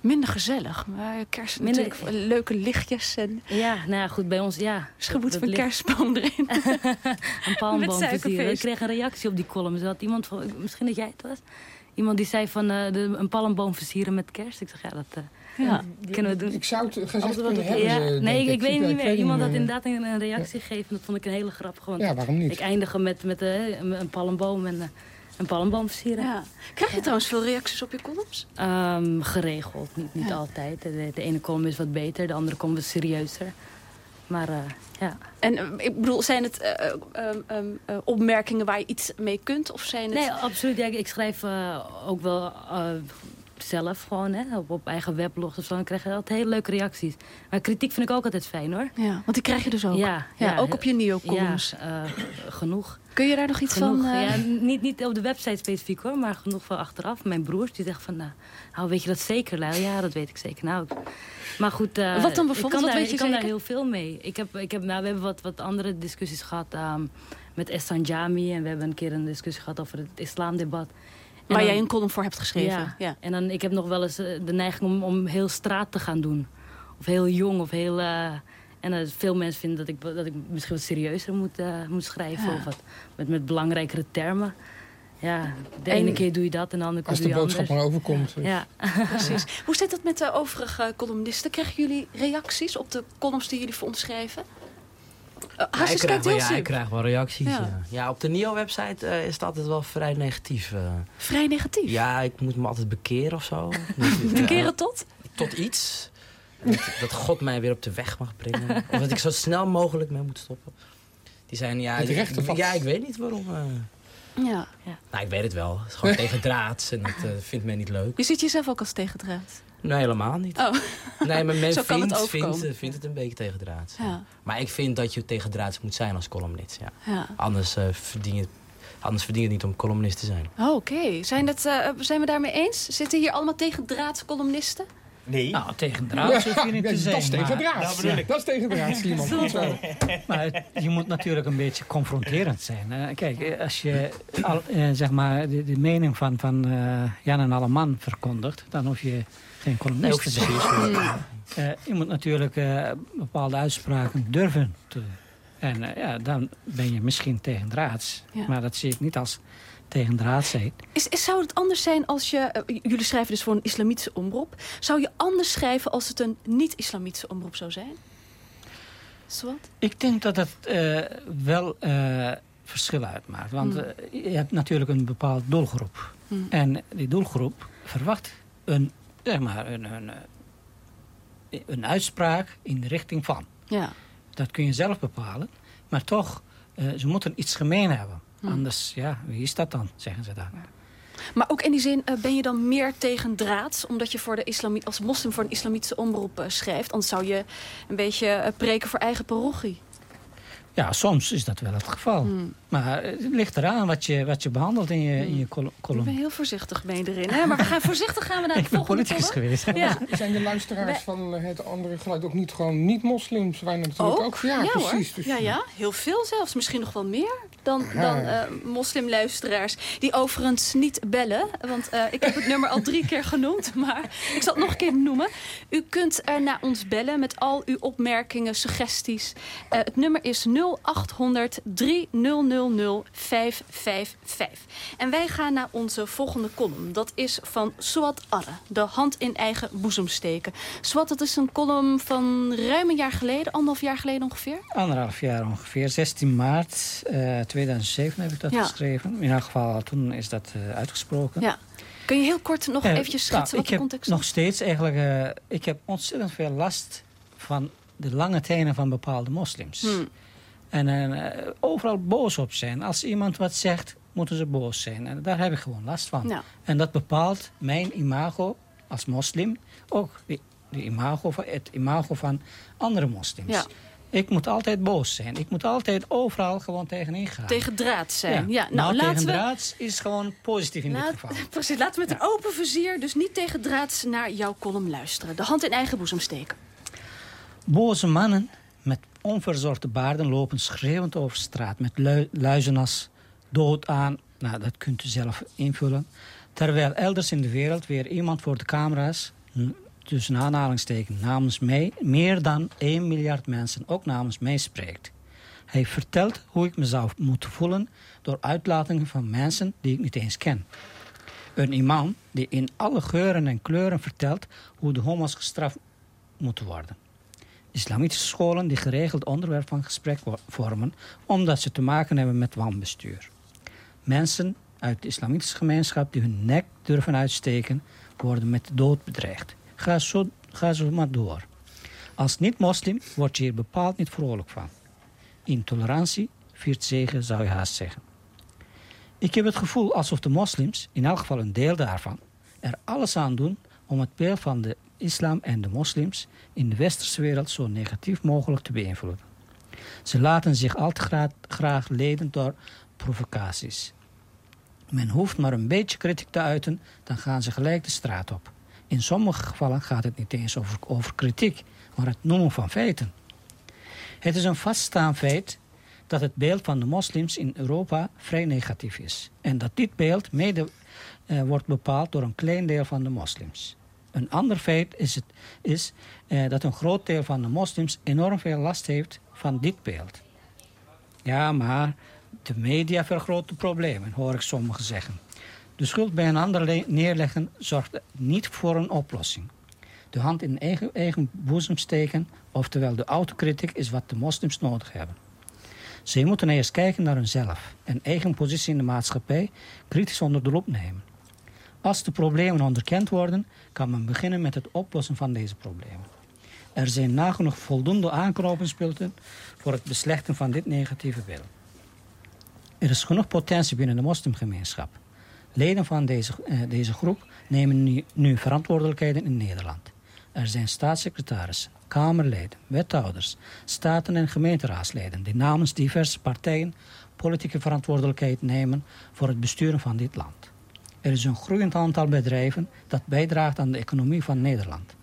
Minder gezellig. Maar kerst Minder- natuurlijk leuke lichtjes en Ja, nou ja, goed, bij ons, ja. schuboet Dat van kerstboom erin. Een palmboom. Ik kreeg een reactie op die column. Er had iemand van, misschien dat jij het was. Iemand die zei van de, een palmboom versieren met kerst. Ik zeg, ja, dat Ja. kunnen we doen. Ik zou het gezegd kunnen doen- hebben. ja, eh, nee, ik, ik weet niet meer. Iemand had inderdaad een, een reactie gegeven. Dat vond ik een hele grappige. Want Ja, waarom niet? ik eindige met, met eh, een een palmboom en eh, een palmboom versieren. Ja. Krijg je trouwens veel reacties op je columns? Ehm, geregeld, niet, niet Ja. altijd. De, de ene column is wat beter, de andere column is serieuzer. Maar eh, ja. En eh, ik bedoel, zijn het eh, eh, ehm, ehm, eh, opmerkingen waar je iets mee kunt? Of zijn het... Nee, absoluut. Ja, ik- schrijf eh, ook wel eh, zelf gewoon, hè, op, op eigen weblog of zo. Dan krijg je altijd hele leuke reacties. Maar kritiek vind ik ook altijd fijn, hoor. Ja, want die krijg je dus ook. Ja, Ja, ook op je. Ja, eh, genoeg. Kun je daar nog iets genoeg, van... eh, Ja, niet, niet op de website specifiek hoor, maar genoeg van achteraf. Mijn broers die zegt van, nou, nou, weet je dat zeker? Ja, dat weet ik zeker. Nou, maar goed, eh, Wat dan ik bijvoorbeeld? kan, Wat daar, weet je ik kan daar heel veel mee. Ik heb, ik heb, nou, we hebben wat, wat andere discussies gehad ehm, met Essan Jami. En we hebben een keer een discussie gehad over het islamdebat. Waar dan- jij een column voor hebt geschreven. ja. Ja. En dan, ik heb nog wel eens eh, de neiging om, om heel straat te gaan doen. Of heel jong, of heel... eh, en eh, veel mensen vinden dat ik, dat ik misschien wat serieuzer moet, moet schrijven. Ja. Of wat, met, met belangrijkere termen. Ja, de En- ene keer doe je dat en de andere keer Als doe de je boodschap maar overkomt. dus. Ja. Precies. Hoe zit dat met de overige columnisten? Krijgen jullie reacties op de columns die jullie voor ons schrijven? Uh, Ja, wel, heel ja, ik krijg wel reacties. Ja. Ja, ja. op de NIO-website eh, is het altijd wel vrij negatief. eh. Vrij negatief. ja, ik moet me altijd bekeren of zo. Bekeren tot? Tot iets. Dat, dat God mij weer op de weg mag brengen. Of dat ik zo snel mogelijk mee moet stoppen. Die zijn, ja, ik, ja, ik weet niet waarom. eh. Ja. Nou, ik weet het wel. Het is gewoon tegen draads en dat eh, vindt men niet leuk. Je ziet jezelf ook als tegendraad. Nee, helemaal niet. Oh. Nee, maar men het vindt, vindt het een beetje tegen draads. Ja. Maar ik vind dat je tegen draads moet zijn als columnist. Ja. Ja. Anders, eh, verdien je, anders verdien je het niet om columnist te zijn. Oh, Oké, zijn, het, eh, zijn we daarmee eens? Zitten hier allemaal tegendraads columnisten? Nee. Nou, tegen draad je niet Ja, te zijn. dat is tegen maar- draad. Dat is tegen draad, Simon. Maar het- je moet natuurlijk een beetje confronterend zijn. Kijk, eh, als je al, eh, zeg maar de, de mening van, van eh, Jan en Alleman verkondigt... dan hoef je geen columnist te zijn. Je moet natuurlijk eh, bepaalde uitspraken durven te En ja, dan ben je misschien tegen draads. Ja. Maar dat zie ik niet als tegen draad zijn. Is, is, zou het anders zijn als je... eh, jullie schrijven dus voor een islamitische omroep. Zou je anders schrijven als het een niet-islamitische omroep zou zijn? Zwat? Ik denk dat het eh, wel eh, verschil uitmaakt. Want Hmm. je hebt natuurlijk een bepaald doelgroep. Hmm. En die doelgroep verwacht een, zeg maar, een, een, een uitspraak in de richting van. Ja. Dat kun je zelf bepalen. Maar toch, ze moeten iets gemeen hebben. Hmm. Anders, ja, wie is dat dan, zeggen ze dan. Maar ook in die zin, eh, ben je dan meer tegen draads... omdat je voor de islami als moslim voor een islamitische omroep eh, schrijft? Anders zou je een beetje eh, preken voor eigen parochie. Ja, soms is dat wel het geval. Hmm. Maar eh, het ligt eraan wat je, wat je behandelt in je, in je col- Ik column. ben heel voorzichtig mee erin. Hè? Maar we gaan voorzichtig gaan we naar de Ik ben volgende politicus column. geweest. Ja. Zijn de luisteraars van het andere geluid ook niet gewoon niet-moslims? Wij natuurlijk ook. Ja, ja, precies. Dus, ja, ja, heel veel zelfs. Misschien nog wel meer dan, Ja. dan eh, moslimluisteraars. Die overigens niet bellen. Want eh, ik heb het nummer al drie keer genoemd. Maar ik zal het nog een keer noemen. U kunt er naar ons bellen met al uw opmerkingen, suggesties. Eh, het nummer is 0800 3000 555. En wij gaan naar onze volgende column. Dat is van Swat Arre. De hand in eigen boezem steken. Swat, dat is een column van ruim een jaar geleden. Anderhalf jaar geleden ongeveer. Anderhalf jaar ongeveer. 16 maart eh, 2007 heb ik dat Ja. geschreven. In elk geval, toen is dat eh, uitgesproken. Ja. Kun je heel kort nog Eh, eventjes nou, schetsen wat ik de context nog is? steeds eigenlijk... eh, ik heb ontzettend veel last van de lange tenen van bepaalde moslims. Hmm. En eh, overal boos op zijn. Als iemand wat zegt, moeten ze boos zijn. En daar heb ik gewoon last van. Ja. En dat bepaalt mijn imago als moslim. Ook de, de imago van, het imago van andere moslims. Ja. Ik moet altijd boos zijn. Ik moet altijd overal gewoon tegenin gaan. Tegen draad zijn. Ja. nou, nou, laten tegen we... draads is gewoon positief in Laat- dit geval. Precies, laten we met een open vizier, dus niet tegen draads, naar jouw column luisteren. De hand in eigen boezem steken. Boze mannen met onverzorgde baarden lopen schreeuwend over straat met lui- luizen als dood aan. Nou, dat kunt u zelf invullen. Terwijl elders in de wereld weer iemand voor de camera's, tussen aanhalingstekens namens mij, meer dan 1 miljard mensen ook namens mij spreekt. Hij vertelt hoe ik me zou moeten voelen door uitlatingen van mensen die ik niet eens ken. Een imam die in alle geuren en kleuren vertelt hoe de homo's gestraft moeten worden islamitische scholen die geregeld onderwerp van gesprek vormen omdat ze te maken hebben met wanbestuur. Mensen uit de islamitische gemeenschap die hun nek durven uitsteken, worden met de dood bedreigd. Ga zo, ga zo maar door. Als niet-moslim word je hier bepaald niet vrolijk van. Intolerantie viert zegen, zou je haast zeggen. Ik heb het gevoel alsof de moslims, in elk geval een deel daarvan, er alles aan doen om het beeld van de islam en de moslims in de westerse wereld zo negatief mogelijk te beïnvloeden. Ze laten zich al te graag, graag leden door provocaties. Men hoeft maar een beetje kritiek te uiten, dan gaan ze gelijk de straat op. In sommige gevallen gaat het niet eens over, over kritiek, maar het noemen van feiten. Het is een vaststaand feit dat het beeld van de moslims in Europa vrij negatief is. En dat dit beeld mede eh, wordt bepaald door een klein deel van de moslims. Een ander feit is, het, is eh, dat een groot deel van de moslims enorm veel last heeft van dit beeld. Ja, maar de media vergroten problemen, hoor ik sommigen zeggen. De schuld bij een ander neerleggen zorgt niet voor een oplossing. De hand in eigen, eigen boezem steken, oftewel de autokritiek, is wat de moslims nodig hebben. Ze moeten eerst kijken naar hunzelf en eigen positie in de maatschappij kritisch onder de loep nemen. Als de problemen onderkend worden, kan men beginnen met het oplossen van deze problemen. Er zijn nagenoeg voldoende aanknopingspunten voor het beslechten van dit negatieve beeld. Er is genoeg potentie binnen de moslimgemeenschap. Leden van deze, eh, deze groep nemen nu, nu verantwoordelijkheden in Nederland. Er zijn staatssecretarissen, Kamerleden, wethouders, staten- en gemeenteraadsleden die namens diverse partijen politieke verantwoordelijkheid nemen voor het besturen van dit land. Er is een groeiend aantal bedrijven dat bijdraagt aan de economie van Nederland.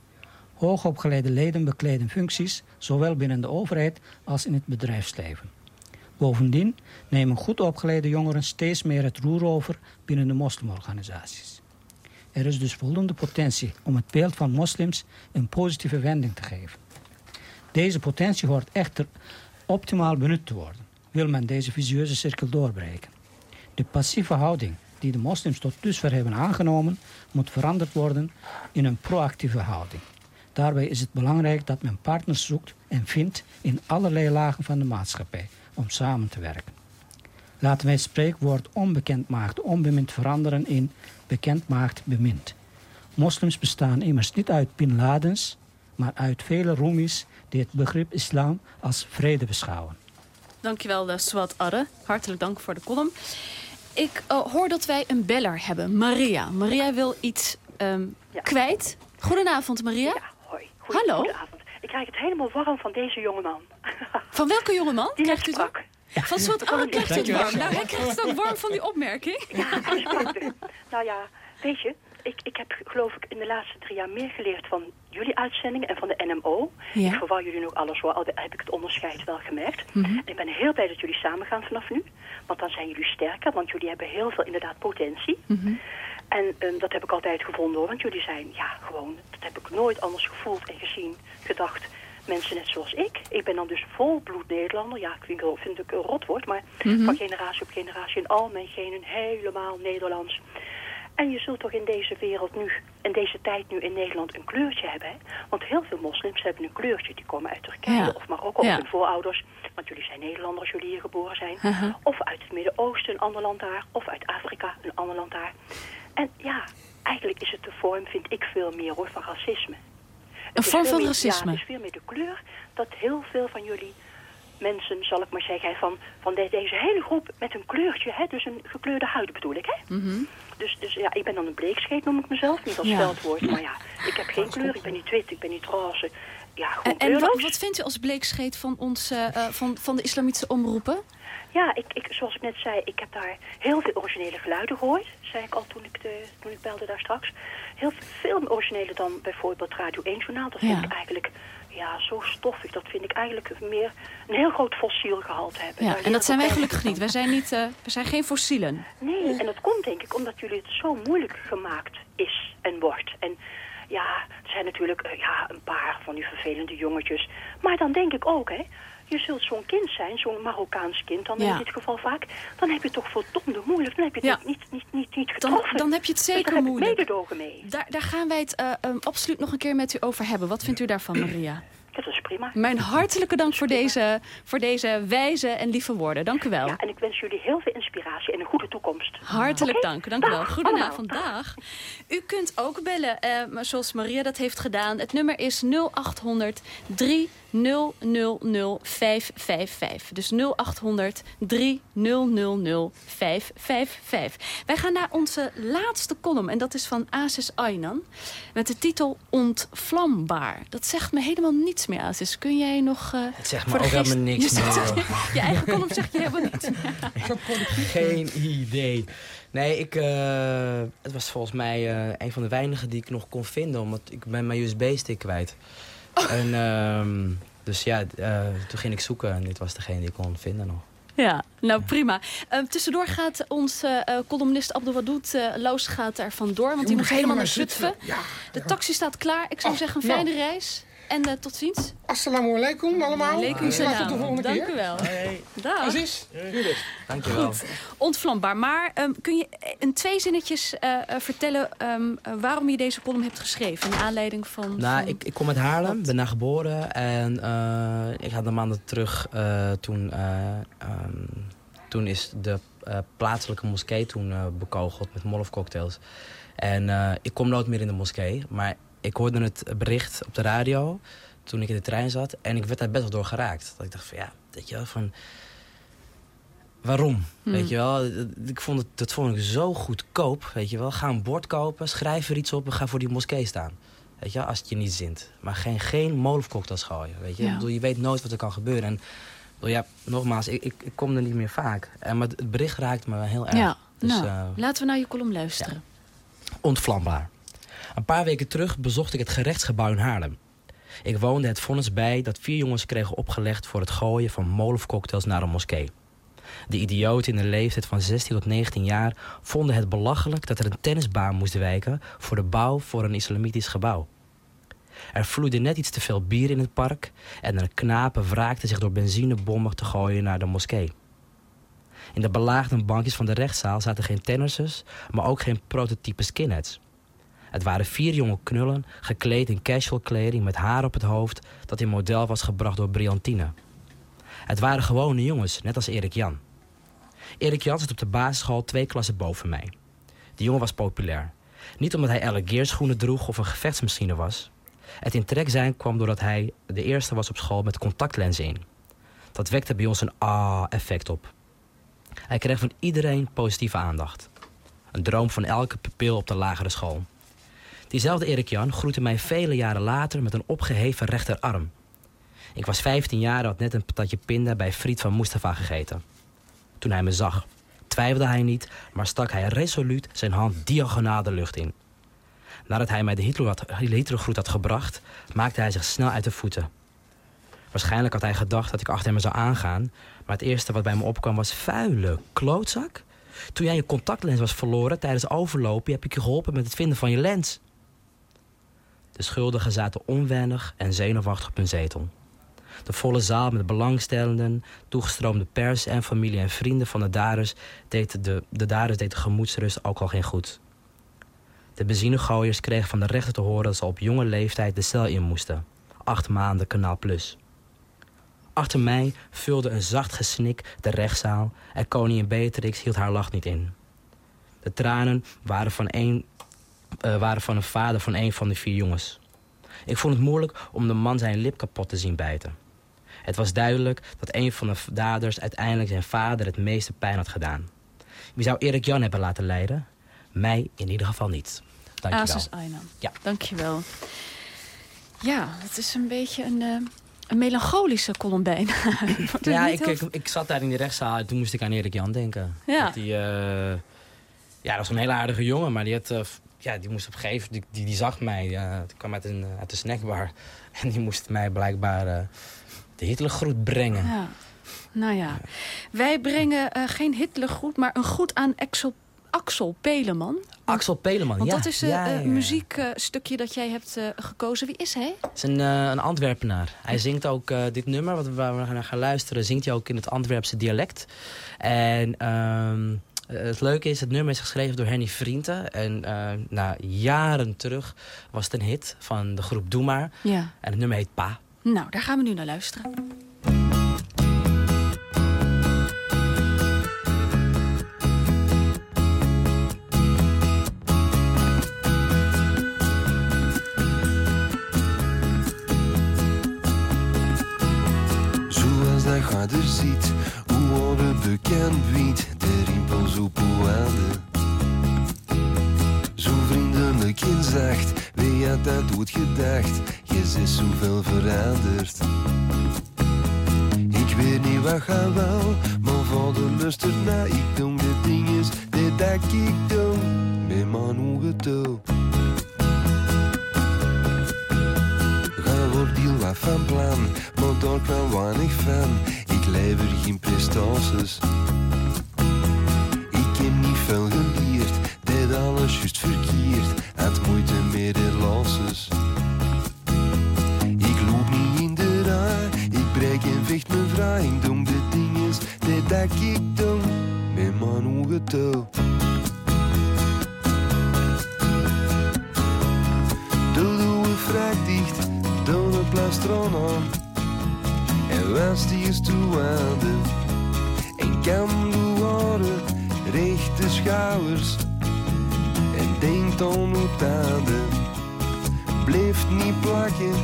Hoogopgeleide leden bekleden functies, zowel binnen de overheid als in het bedrijfsleven. Bovendien nemen goed opgeleide jongeren steeds meer het roer over binnen de moslimorganisaties. Er is dus voldoende potentie om het beeld van moslims een positieve wending te geven. Deze potentie hoort echter optimaal benut te worden, wil men deze visieuze cirkel doorbreken. De passieve houding die de moslims tot dusver hebben aangenomen, moet veranderd worden in een proactieve houding. Daarbij is het belangrijk dat men partners zoekt en vindt in allerlei lagen van de maatschappij om samen te werken. Laten wij het spreekwoord onbekend maakt onbemind veranderen in bekend maakt bemind. Moslims bestaan immers niet uit Bin Ladens, maar uit vele Roemis die het begrip islam als vrede beschouwen. Dankjewel, uh, Swat Arre. Hartelijk dank voor de column. Ik uh, hoor dat wij een beller hebben, Maria. Maria wil iets um, ja. kwijt. Goedenavond, Maria. Ja, hoi. Hallo. Goedenavond. Ik krijg het helemaal warm van deze jongeman. Van welke jongeman? Die krijgt u het. Ja. Van Swat Arre krijgt u het warm. Nou, hij krijgt het ook warm van die opmerking. Ja, nou ja, weet je, ik, ik heb geloof ik in de laatste drie jaar meer geleerd van jullie uitzendingen en van de NMO. Ja. Ik verwar jullie nog alles hoor, al heb ik het onderscheid wel gemerkt. Mhm. En ik ben heel blij dat jullie samen gaan vanaf nu. Want dan zijn jullie sterker, want jullie hebben heel veel inderdaad potentie. Mhm. En um, dat heb ik altijd gevonden hoor, want jullie zijn, ja gewoon, dat heb ik nooit anders gevoeld en gezien, gedacht. Mensen net zoals ik. Ik ben dan dus volbloed Nederlander. Ja, ik vind, vind ik een rotwoord, maar Mhm. van generatie op generatie in al mijn genen helemaal Nederlands. En je zult toch in deze wereld nu, in deze tijd nu in Nederland een kleurtje hebben. Hè? Want heel veel moslims hebben een kleurtje. Die komen uit Turkije Ja. of Marokko of Ja. hun voorouders. Want jullie zijn Nederlanders, jullie hier geboren zijn. Of uit het Midden-Oosten, een ander land daar. Of uit Afrika, een ander land daar. En ja, eigenlijk is het de vorm, vind ik, veel meer hoor, van racisme. Is vorm van racisme? Ja, het is veel meer de kleur dat heel veel van jullie mensen, zal ik maar zeggen, van, van de- deze hele groep met een kleurtje, hè, dus een gekleurde huid bedoel ik, hè? Mhm. Dus, dus ja, ik ben dan een bleekscheet, noem ik mezelf. Niet als Ja. veldwoord, maar ja, ik heb geen kleur. Ik ben niet wit, ik ben niet roze. Ja, gewoon En, en wa- kleurloos. wat vindt u als bleekscheet van, ons, eh, eh, van, van de islamitische omroepen? Ja, ik, ik, zoals ik net zei, ik heb daar heel veel originele geluiden gehoord. Zei ik al toen ik, de, toen ik belde daar straks. Heel veel originele dan bijvoorbeeld Radio 1 Journaal. Dat vind ik eigenlijk ja, zo stoffig. Dat vind ik eigenlijk meer een heel groot fossiel gehalte hebben. Ja, en dat zijn wij gelukkig niet. Wij zijn, niet, wij zijn geen fossielen. Nee, en dat komt denk ik omdat jullie het zo moeilijk gemaakt is en wordt. En ja, er zijn natuurlijk eh, ja, een paar van die vervelende jongetjes. Maar dan denk ik ook, hè. Je zult zo'n kind zijn, zo'n Marokkaans kind dan Ja. in dit geval vaak. Dan heb je het toch verdomde moeilijk. Dan heb je het Ja. niet, niet, niet, niet Dan, getroffen. dan heb je het Dus zeker daar heb ik moeilijk. mededogen mee. Daar, daar gaan wij het eh, ehm, absoluut nog een keer met u over hebben. Wat vindt u daarvan, Maria? Dat is prima. Mijn hartelijke dank voor deze, voor deze wijze en lieve woorden. Dank u wel. Ja, en ik wens jullie heel veel inspiratie. Inspiratie en een goede toekomst. Hartelijk dank, dank u wel. Goedenavond, dag. U kunt ook bellen, eh, maar zoals Maria dat heeft gedaan. Het nummer is 0800 3000 555. Dus 0800 3000 555. Wij gaan naar onze laatste column en dat is van Asis Aynan. Met de titel Ontvlambaar. Dat zegt me helemaal niets meer, Asis. Kun jij nog... eh, Het zegt me ook geest- helemaal niks Je meer. Je eigen column zegt je helemaal niets meer. Geen idee. Nee, ik, eh, het was volgens mij eh, een van de weinigen die ik nog kon vinden. Omdat ik ben mijn USB-stick kwijt. En, ehm, dus ja, eh, toen ging ik zoeken en dit was degene die ik kon vinden nog. Ja, nou prima. Ehm, tussendoor gaat onze columnist Abdelwadoud uh, Laus gaat er vandoor. Want die moet helemaal naar Zutphen. De taxi staat klaar. Ik zou Oh, zeggen, nou. fijne reis. En eh, tot ziens. Assalamu alaikum allemaal. Alaikum Graag tot de salam. volgende Dank keer. u wel. Dag. Aziz, Judith. Dankjewel. Goed, ontvlambaar. Maar ehm, kun je in twee zinnetjes eh, eh, vertellen ehm, eh, waarom je deze column hebt geschreven? In aanleiding van... Nou, van- ik, ik kom uit Haarlem, ben daar geboren. En eh, ik had een maanden terug eh, toen... eh, ehm, toen is de eh, plaatselijke moskee toen eh, bekogeld met molotov-cocktails. En eh, ik kom nooit meer in de moskee. Maar ik hoorde het bericht op de radio toen ik in de trein zat. En ik werd daar best wel door geraakt. Dat ik dacht van ja, weet je wel, van... Waarom? Hmm. Weet je wel, ik vond het, dat vond ik zo goedkoop. Weet je wel, ga een bord kopen, schrijf er iets op en ga voor die moskee staan. Weet je wel, als het je niet zint. Maar geen, geen molotov-cocktails gooien, weet je. Ja. Ik bedoel, je weet nooit wat er kan gebeuren. En bedoel, ja, nogmaals, ik, ik, ik kom er niet meer vaak. En, maar het bericht raakt me wel heel erg. Ja, Dus, nou, eh, laten we naar je column luisteren. ontvlambaar. Een paar weken terug bezocht ik het gerechtsgebouw in Haarlem. Ik woonde het vonnis bij dat vier jongens kregen opgelegd... voor het gooien van molotov-cocktails naar een moskee. De idioten in de leeftijd van 16 tot 19 jaar vonden het belachelijk... dat er een tennisbaan moest wijken voor de bouw voor een islamitisch gebouw. Er vloeide net iets te veel bier in het park... en een knapen wraakte zich door benzinebommen te gooien naar de moskee. In de belaagde bankjes van de rechtszaal zaten geen tennissers... maar ook geen prototype skinheads. Het waren vier jonge knullen, gekleed in casual kleding met haar op het hoofd dat in model was gebracht door Briantine. Het waren gewone jongens, net als Erik Jan. Erik Jan zat op de basisschool twee klassen boven mij. Die jongen was populair. Niet omdat hij Elle Gear schoenen droeg of een gevechtsmachine was. Het in trek zijn kwam doordat hij de eerste was op school met contactlenzen in. Dat wekte bij ons een ah-effect op. Hij kreeg van iedereen positieve aandacht. Een droom van elke pupil op de lagere school. Diezelfde Erik Jan groette mij vele jaren later met een opgeheven rechterarm. Ik was 15 jaar en had net een patatje pinda bij Friet van Mustafa gegeten. Toen hij me zag, twijfelde hij niet, maar stak hij resoluut zijn hand diagonaal de lucht in. Nadat hij mij de Hitlergroet had gebracht, maakte hij zich snel uit de voeten. Waarschijnlijk had hij gedacht dat ik achter hem zou aangaan, maar het eerste wat bij me opkwam was vuile klootzak. Toen jij je contactlens was verloren tijdens overlopen, heb ik je geholpen met het vinden van je lens. De schuldigen zaten onwennig en zenuwachtig op hun zetel. De volle zaal met belangstellenden, toegestroomde pers en familie en vrienden van de daders deed de, de daders deed de gemoedsrust ook al geen goed. De benzinegooiers kregen van de rechter te horen dat ze op jonge leeftijd de cel in moesten. Acht maanden kanaal plus. Achter mij vulde een zacht gesnik de rechtszaal en koningin Beatrix hield haar lach niet in. De tranen waren van, een, eh, waren van een vader van een van de vier jongens. Ik vond het moeilijk om de man zijn lip kapot te zien bijten. Het was duidelijk dat een van de daders uiteindelijk zijn vader het meeste pijn had gedaan. Wie zou Erik Jan hebben laten lijden? Mij in ieder geval niet. Dankjewel. Asis Aynan. Ja. Dankjewel. Ja, het is een beetje een, eh, een melancholische er Ja, ik, heel ik, ik zat daar in die rechtszaal en toen moest ik aan Erik Jan denken. Ja. Dat die, eh, ja, dat was een hele aardige jongen, maar die, had, ja, die moest op een gegeven die, die, die zag mij. eh, die kwam uit een, uit een snackbar en die moest mij blijkbaar eh, de Hitlergroet brengen. Ja. Nou ja, wij brengen eh, geen Hitlergroet, maar een groet aan Axel, Axel Peleman. Axel Peleman, Want ja. dat is een ja, ja, ja. muziekstukje dat jij hebt eh, gekozen. Wie is hij? Het is een, eh, een Antwerpenaar. Hij zingt ook eh, dit nummer, wat we, waar we naar gaan luisteren, zingt hij ook in het Antwerpse dialect. En ehm, eh, het leuke is, het nummer is geschreven door Henny Vrienden. En eh, na jaren terug was het een hit van de groep Doemaar Ja. En het nummer heet Pa. Nou, daar gaan we nu naar luisteren bekend weet de rimpels op handen. Zo vriendelijk en zacht, wie had dat ooit gedacht? Je zit zoveel veranderd. Ik weet niet wat ga wel, maar vader luistert na. Ik doe de dingen die dat ik doe, met mijn ogen wat van plan, maar daar kan weinig van. Ik lever geen prestaties. Ik heb niet veel geleerd, deed alles juist verkeerd. Had moeite met relaties. Ik loop niet in de rij, ik breek en vecht me vrij. Ik doe de dingen die dat ik doe, met mijn ogen toe. Aan. En was die is toe aan de en kan de woorden, richt de schouders en denkt tanden. Blijft niet plakken,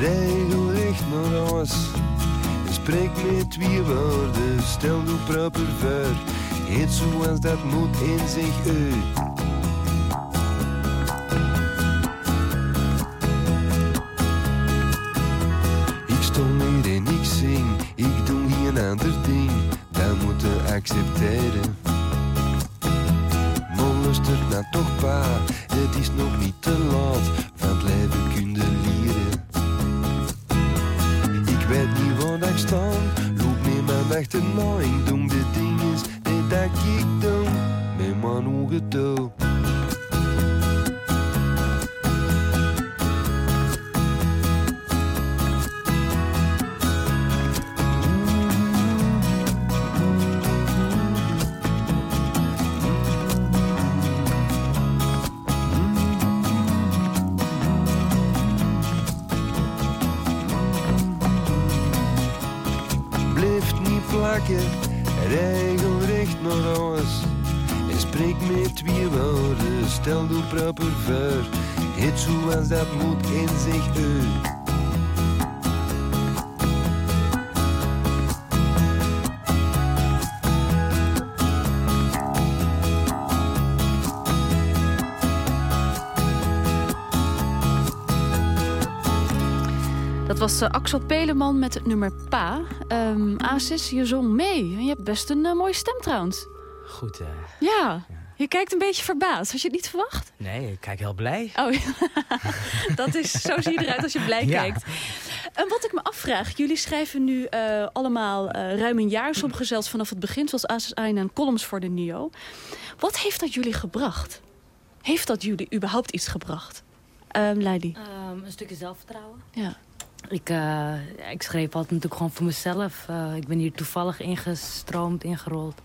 regelrecht naar huis. Spreek met twee woorden, stel de proper voor. Het zoals dat moet in zich uit. Stel de proper voor. Het zoals dat moet in zich uit. Dat was eh, Axel Peleman met het nummer Pa. Ehm Asis, je zong mee. En je hebt best een eh, mooie stem trouwens. Goed, eh. Ja, je kijkt een beetje verbaasd. Had je het niet verwacht? Nee, ik kijk heel blij. Oh, ja. dat is, zo zie je eruit als je blij Ja. kijkt. En wat ik me afvraag, jullie schrijven nu eh, allemaal eh, ruim een jaar, sommigen zelfs vanaf het begin, zoals Aina en columns voor de NIO. Wat heeft dat jullie gebracht? Heeft dat jullie überhaupt iets gebracht? Ehm Leili. Ehm, een stukje zelfvertrouwen. Ja. Ik, eh, ik schreef altijd natuurlijk gewoon voor mezelf. Eh, ik ben hier toevallig ingestroomd, ingerold.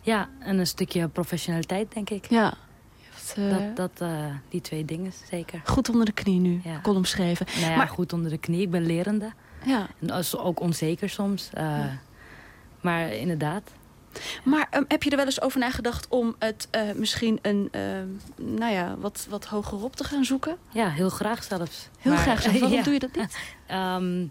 Ja, en een stukje professionaliteit, denk ik. Ja. Wat, eh, Dat, dat, eh, die twee dingen, zeker. Goed onder de knie nu, Ja. column schrijven. Nou ja, Maar- goed onder de knie. Ik ben lerende. Ja. En als- ook onzeker soms. eh, Maar inderdaad. Maar ehm, heb je er wel eens over nagedacht om het misschien een, ehm, nou ja, wat, wat hogerop te gaan zoeken? Ja, heel graag zelfs. Heel Maar- graag zelfs. Waarom Ja. doe je dat niet? Ehm,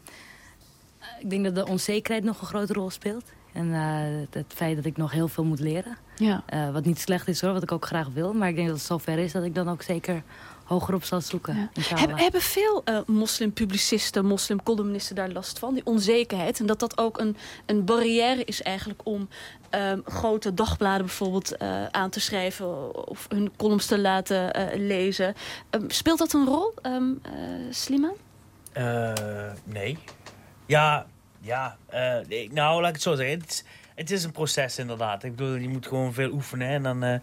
ik denk dat de onzekerheid nog een grote rol speelt. En eh, het, feit dat ik nog heel veel moet leren. Ja. Eh, wat niet slecht is hoor, wat ik ook graag wil. Maar ik denk dat het zover is dat ik dan ook zeker hogerop zal zoeken. inshallah. Heb, hebben veel eh moslimpublicisten, moslimcolumnisten daar last van? Die onzekerheid. En dat dat ook een, een barrière is eigenlijk om ehm, grote dagbladen bijvoorbeeld eh, aan te schrijven. Of hun columns te laten eh, lezen. Ehm, speelt dat een rol, ehm eh, Sliman? Eh, nee. Ja, ja. eh, nou, laat ik het zo zeggen. Het is, het is een proces inderdaad. Ik bedoel, je moet gewoon veel oefenen. En dan, eh, en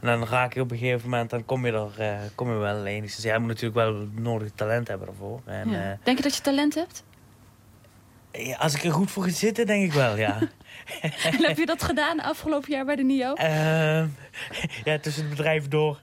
dan raak je op een gegeven moment, dan kom je er eh, kom je wel enigszins. Jij moet natuurlijk wel het nodige talent hebben ervoor. En, Ja. Denk je dat je talent hebt? ja, als ik er goed voor ga zitten, denk ik wel, ja. en heb je dat gedaan afgelopen jaar bij de NIO? Ehm, ja, tussen het bedrijf door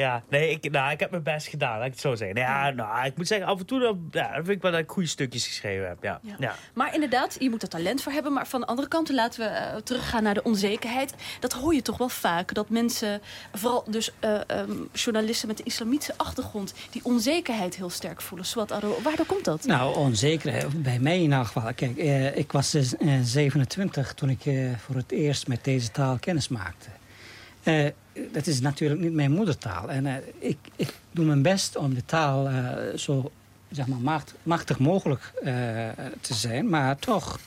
Ja, nee, ik, nou, ik heb mijn best gedaan, laat ik het zo zeggen. Ja, nou, ik moet zeggen, af en toe dan, ja, dan vind ik wel dat ik goede stukjes geschreven heb. Ja. Ja. Ja. Maar inderdaad, je moet er talent voor hebben. Maar van de andere kant, laten we eh, teruggaan naar de onzekerheid. Dat hoor je toch wel vaak. Dat mensen, vooral dus eh, ehm, journalisten met de islamitische achtergrond... die onzekerheid heel sterk voelen. Swat waardoor komt dat? Nou, onzeker. Bij mij in elk geval. Kijk, eh, ik was dus, eh, 27 toen ik eh, voor het eerst met deze taal kennis maakte. Eh, dat is natuurlijk niet mijn moedertaal. En eh, ik, ik doe mijn best om de taal eh, zo zeg maar, macht, machtig mogelijk te zijn. Maar toch,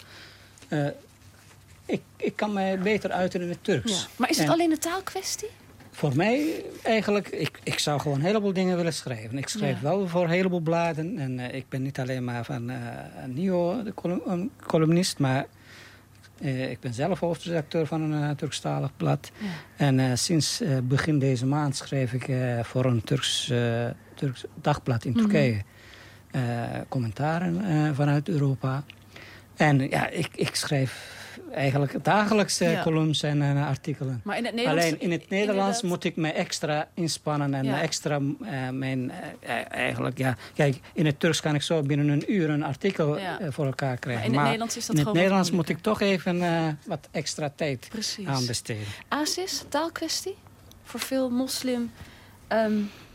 ik, ik kan mij beter uiten in het Turks. Ja. Maar is het En- alleen een taalkwestie? voor mij eigenlijk, ik, ik zou gewoon een heleboel dingen willen schrijven. Ik schrijf Ja. wel voor een heleboel bladen. En ik ben niet alleen maar van Nio, de colum- een columnist, maar eh, ik ben zelf hoofdredacteur van een eh, Turkstalig blad. Ja. En eh, sinds begin deze maand schrijf ik voor een Turks, Turks dagblad in Mhm. Turkije. commentaren vanuit Europa. En ja, ik, ik schrijf eigenlijk dagelijks eh, Ja. columns en eh, artikelen. Maar in het Nederlands... Alleen in het Nederlands inderdaad- moet ik me extra inspannen en Ja. extra eh, mijn eh, eigenlijk ja. Kijk, in het Turks kan ik zo binnen een uur een artikel Ja. voor elkaar krijgen. Maar in het Nederlands is dat in het Nederlands moet ik toch even wat extra tijd Precies. aan besteden. ASIS, taalkwestie? Voor veel moslim... ehm,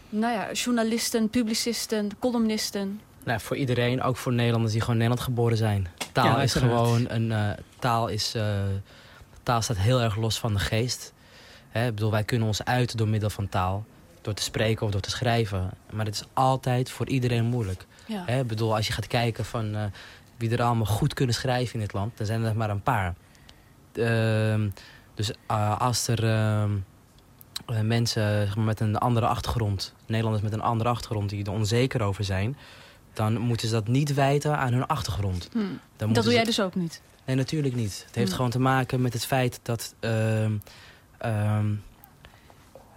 nou ja, journalisten, publicisten, columnisten. Nou, voor iedereen, ook voor Nederlanders die gewoon in Nederland geboren zijn. Taal Ja, is gewoon een. eh, taal, is, eh, taal staat heel erg los van de geest. Hè, ik bedoel, wij kunnen ons uiten door middel van taal. Door te spreken of door te schrijven. Maar het is altijd voor iedereen moeilijk. Ja. Hè, ik bedoel, als je gaat kijken van eh, wie er allemaal goed kunnen schrijven in dit land, dan zijn er maar een paar. Ehm, dus als er ehm, eh, mensen zeg maar, met een andere achtergrond, Nederlanders met een andere achtergrond, die er onzeker over zijn, dan moeten ze dat niet wijten aan hun achtergrond. Hm. Dan Dat doe ze- jij dus ook niet? Nee, natuurlijk niet. Het heeft Hm. gewoon te maken met het feit dat ehm, ehm,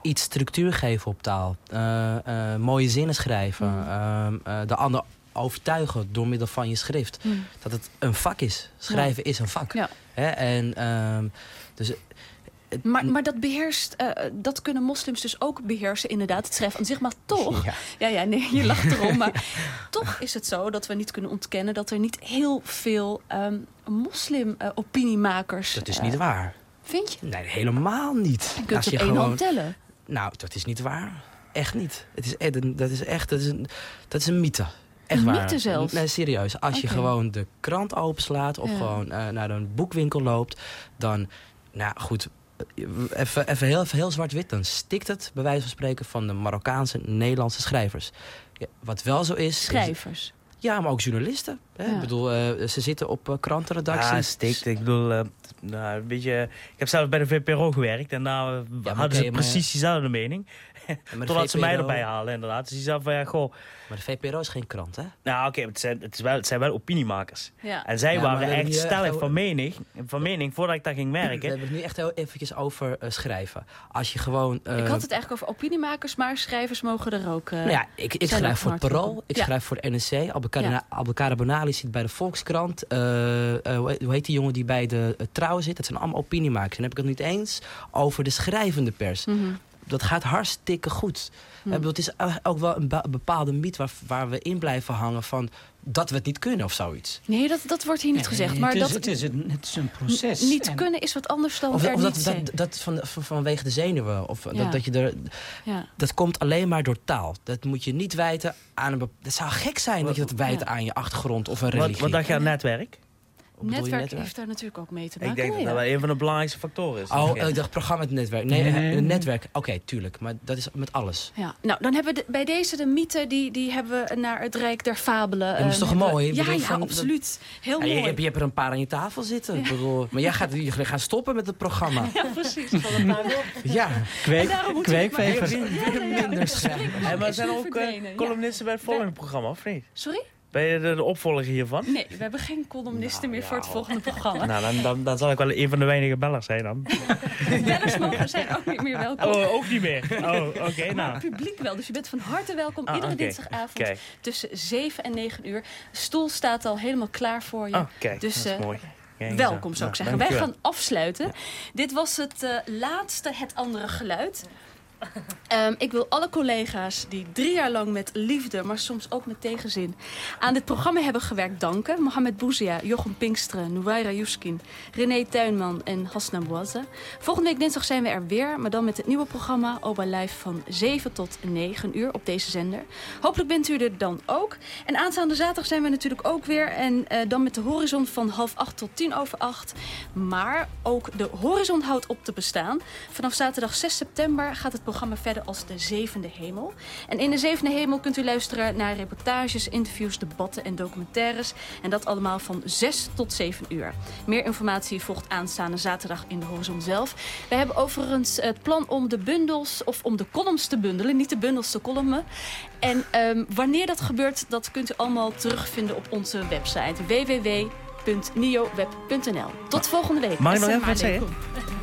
iets structuur geven op taal. Eh, eh, mooie zinnen schrijven. Hm. ehm, eh, de ander overtuigen door middel van je schrift. Dat het een vak is. Schrijven is een vak. Ja. Hè? En, dus, Maar, maar dat beheerst, eh, dat kunnen moslims dus ook beheersen, inderdaad, het schrijven aan zich. Maar toch, Ja. ja, ja, nee, je lacht erom. Maar toch is het zo dat we niet kunnen ontkennen dat er niet heel veel ehm moslim-opiniemakers. dat is niet waar. Vind je? Nee, helemaal niet. Kunt op je één gewoon- hand tellen. Nou, dat is niet waar. Echt niet. Het is, dat is echt dat is een, dat is een mythe. Echt waar. mythe zelfs? Nee, serieus. Als je gewoon de krant openslaat of Ja. gewoon eh, naar een boekwinkel loopt, dan, nou goed, eh, even, even heel, even heel zwart-wit, dan stikt het, bij wijze van spreken, van de Marokkaanse Nederlandse schrijvers. Ja, wat wel zo is... is- Schrijvers. ja, maar ook journalisten. Hè? Ja. Ik bedoel, eh, ze zitten op eh, krantenredacties. Ja, stikt. Ik bedoel, eh, nou, een beetje, ik heb zelf bij de VPRO gewerkt en daar hadden ze maar- precies diezelfde mening. Totdat ze mij erbij halen, inderdaad. Dus die zei van, ja, goh... Maar de VPRO is geen krant, hè? Nou, oké, het, zijn, het, is wel, het zijn wel opiniemakers. Ja. En zij Ja, waren we echt stellig van mening, van mening, voordat ik daar ging We werken. hebben het nu echt heel eventjes over eh, schrijven. Als je gewoon... eh, ik had het eigenlijk over opiniemakers, maar schrijvers mogen er ook. eh, Nou ja, ik, ik schrijf voor Parool, ik Ja. schrijf voor de NRC. Abdelkader Ja. Abdelkader Bonali zit bij de Volkskrant. Eh, eh, hoe heet- die jongen die bij de uh, Trouw zit? Dat zijn allemaal opiniemakers. En dan heb ik het niet eens over de schrijvende pers. Mhm. Dat gaat hartstikke goed. Hm. Bedoel, het is ook wel een be- bepaalde mythe waar, waar we in blijven hangen van dat we het niet kunnen of zoiets. Nee, dat, dat wordt hier niet Nee, gezegd. Maar het, is, dat het, is een, het is een proces. niet En- kunnen is wat anders dan Of, er of niet dat, zijn. dat, dat van, van, vanwege de zenuwen. Of Ja. dat, dat je er. ja. Dat komt alleen maar door taal. Dat moet je niet wijten aan een. Het zou gek zijn dat je dat wijt Ja. aan je achtergrond of een Wat, religie. wat dacht je aan netwerk? Je Netwerk, heeft daar natuurlijk ook mee te maken. Ik denk dat nee, dat ja. wel een van de belangrijkste factoren is. Oh, ik dacht programma het netwerk. Nee, Nee, eh, een netwerk. Oké, tuurlijk. Maar dat is met alles. Ja, nou, dan hebben we de- bij deze de mythe, die, die hebben we naar het Rijk der Fabelen. dat is eh, toch we- mooi? Ja, ja, van- absoluut. Heel Ja, je, mooi. hebt, je hebt er een paar aan je tafel zitten. Bedoel, maar jij gaat, je gaat stoppen met het programma. Ja, precies. Van een paar. Ja. En Kweek, ja. minder. Hey, maar zijn ook eh, columnisten bij het volgende programma, of niet? Sorry? Ben je de, de opvolger hiervan? Nee, we hebben geen columnisten meer voor het volgende programma. Nou, dan, dan, dan zal ik wel een van de weinige bellers zijn dan. Bellers mogen zijn ook niet meer welkom. Oh, ook niet meer. Oh, oké, Maar nou. het publiek wel, dus je bent van harte welkom. Ah, Iedere oké. dinsdagavond tussen 7 en 9 uur. De stoel staat al helemaal klaar voor je. Oh, kijk, dus dat is eh, mooi. Welkom zou ik Nou, zeggen. Wij gaan afsluiten. Dit was het eh, laatste Het Andere Geluid. Ehm, ik wil alle collega's die drie jaar lang met liefde, maar soms ook met tegenzin, aan dit programma hebben gewerkt danken. Mohamed Bouzia, Jochem Pinksteren, Nouwaira Yuskin, René Tuinman en Hasna Bouaze. Volgende week dinsdag zijn we er weer, maar dan met het nieuwe programma Oba Live van 7 tot 9 uur op deze zender. Hopelijk bent u er dan ook. En aanstaande zaterdag zijn we natuurlijk ook weer. En eh, dan met de horizon van half acht tot tien over acht. Maar ook de horizon houdt op te bestaan. Vanaf zaterdag 6 september gaat het programma verder als de zevende hemel. En in de zevende hemel kunt u luisteren naar reportages, interviews, debatten en documentaires. En dat allemaal van 6 tot 7 uur. Meer informatie volgt aanstaande zaterdag in de horizon zelf. We hebben overigens het plan om de bundels of om de columns te bundelen. Niet de bundels, de columns. En ehm, wanneer dat gebeurt, dat kunt u allemaal terugvinden op onze website www.nioweb.nl. Tot volgende week. Mag ik nog even wat Assalamu zeggen?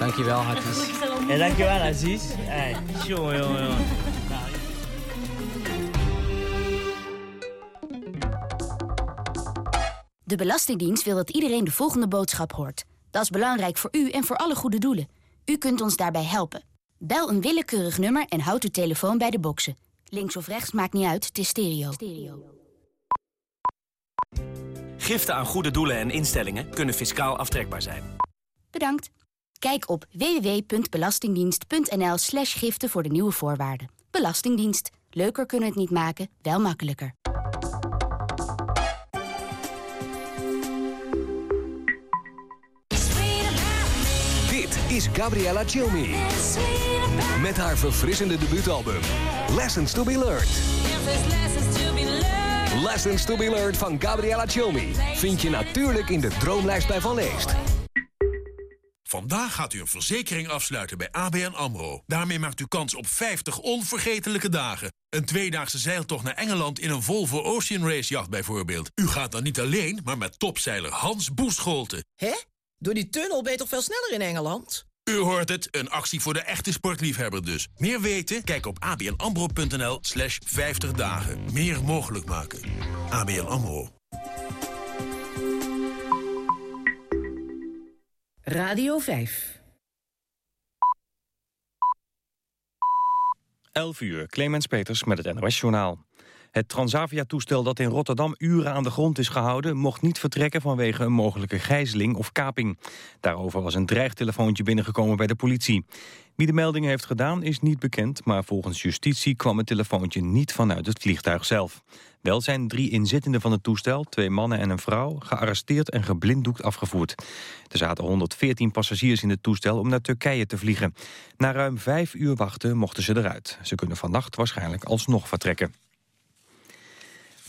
Dankjewel, Hartjes. Ja, dankjewel Aziz. Hey, jongen, jongen, jongen. De Belastingdienst wil dat iedereen de volgende boodschap hoort. Dat is belangrijk voor u en voor alle goede doelen. U kunt ons daarbij helpen. Bel een willekeurig nummer en houd uw telefoon bij de boxen. Links of rechts maakt niet uit, het is stereo. Giften aan goede doelen en instellingen kunnen fiscaal aftrekbaar zijn. Bedankt. Kijk op www.belastingdienst.nl slash giften voor de nieuwe voorwaarden. Belastingdienst. Leuker kunnen het niet maken, wel makkelijker. Dit is Gabriella Cilmi. Met haar verfrissende debuutalbum Lessons to be Learned. Lessons to be Learned van Gabriella Cilmi vind je natuurlijk in de Droomlijst bij Van Leest. Vandaag gaat u een verzekering afsluiten bij ABN AMRO. Daarmee maakt u kans op 50 onvergetelijke dagen. Een tweedaagse zeiltocht naar Engeland in een Volvo Ocean Race jacht bijvoorbeeld. U gaat dan niet alleen, maar met topzeiler Hans Boescholte. Hè? Door die tunnel ben je toch veel sneller in Engeland? U hoort het, een actie voor de echte sportliefhebber dus. Meer weten? Kijk op abnambro.nl slash 50 dagen. Meer mogelijk maken. ABN AMRO. Radio 5. 11 uur, Clemens Peters met het NOS-journaal. Het Transavia-toestel dat in Rotterdam uren aan de grond is gehouden... mocht niet vertrekken vanwege een mogelijke gijzeling of kaping. Daarover was een dreigtelefoontje binnengekomen bij de politie. Wie de melding heeft gedaan is niet bekend... maar volgens justitie kwam het telefoontje niet vanuit het vliegtuig zelf. Wel zijn drie inzittenden van het toestel, twee mannen en een vrouw... gearresteerd en geblinddoekt afgevoerd. Er zaten 114 passagiers in het toestel om naar Turkije te vliegen. Na ruim vijf uur wachten mochten ze eruit. Ze kunnen vannacht waarschijnlijk alsnog vertrekken.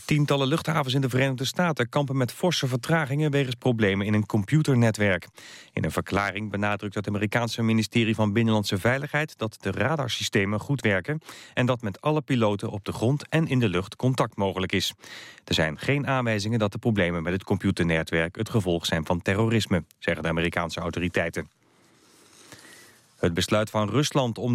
Tientallen luchthavens in de Verenigde Staten kampen met forse vertragingen wegens problemen in een computernetwerk. In een verklaring benadrukt het Amerikaanse ministerie van Binnenlandse Veiligheid dat de radarsystemen goed werken en dat met alle piloten op de grond en in de lucht contact mogelijk is. Er zijn geen aanwijzingen dat de problemen met het computernetwerk het gevolg zijn van terrorisme, zeggen de Amerikaanse autoriteiten. Het besluit van Rusland om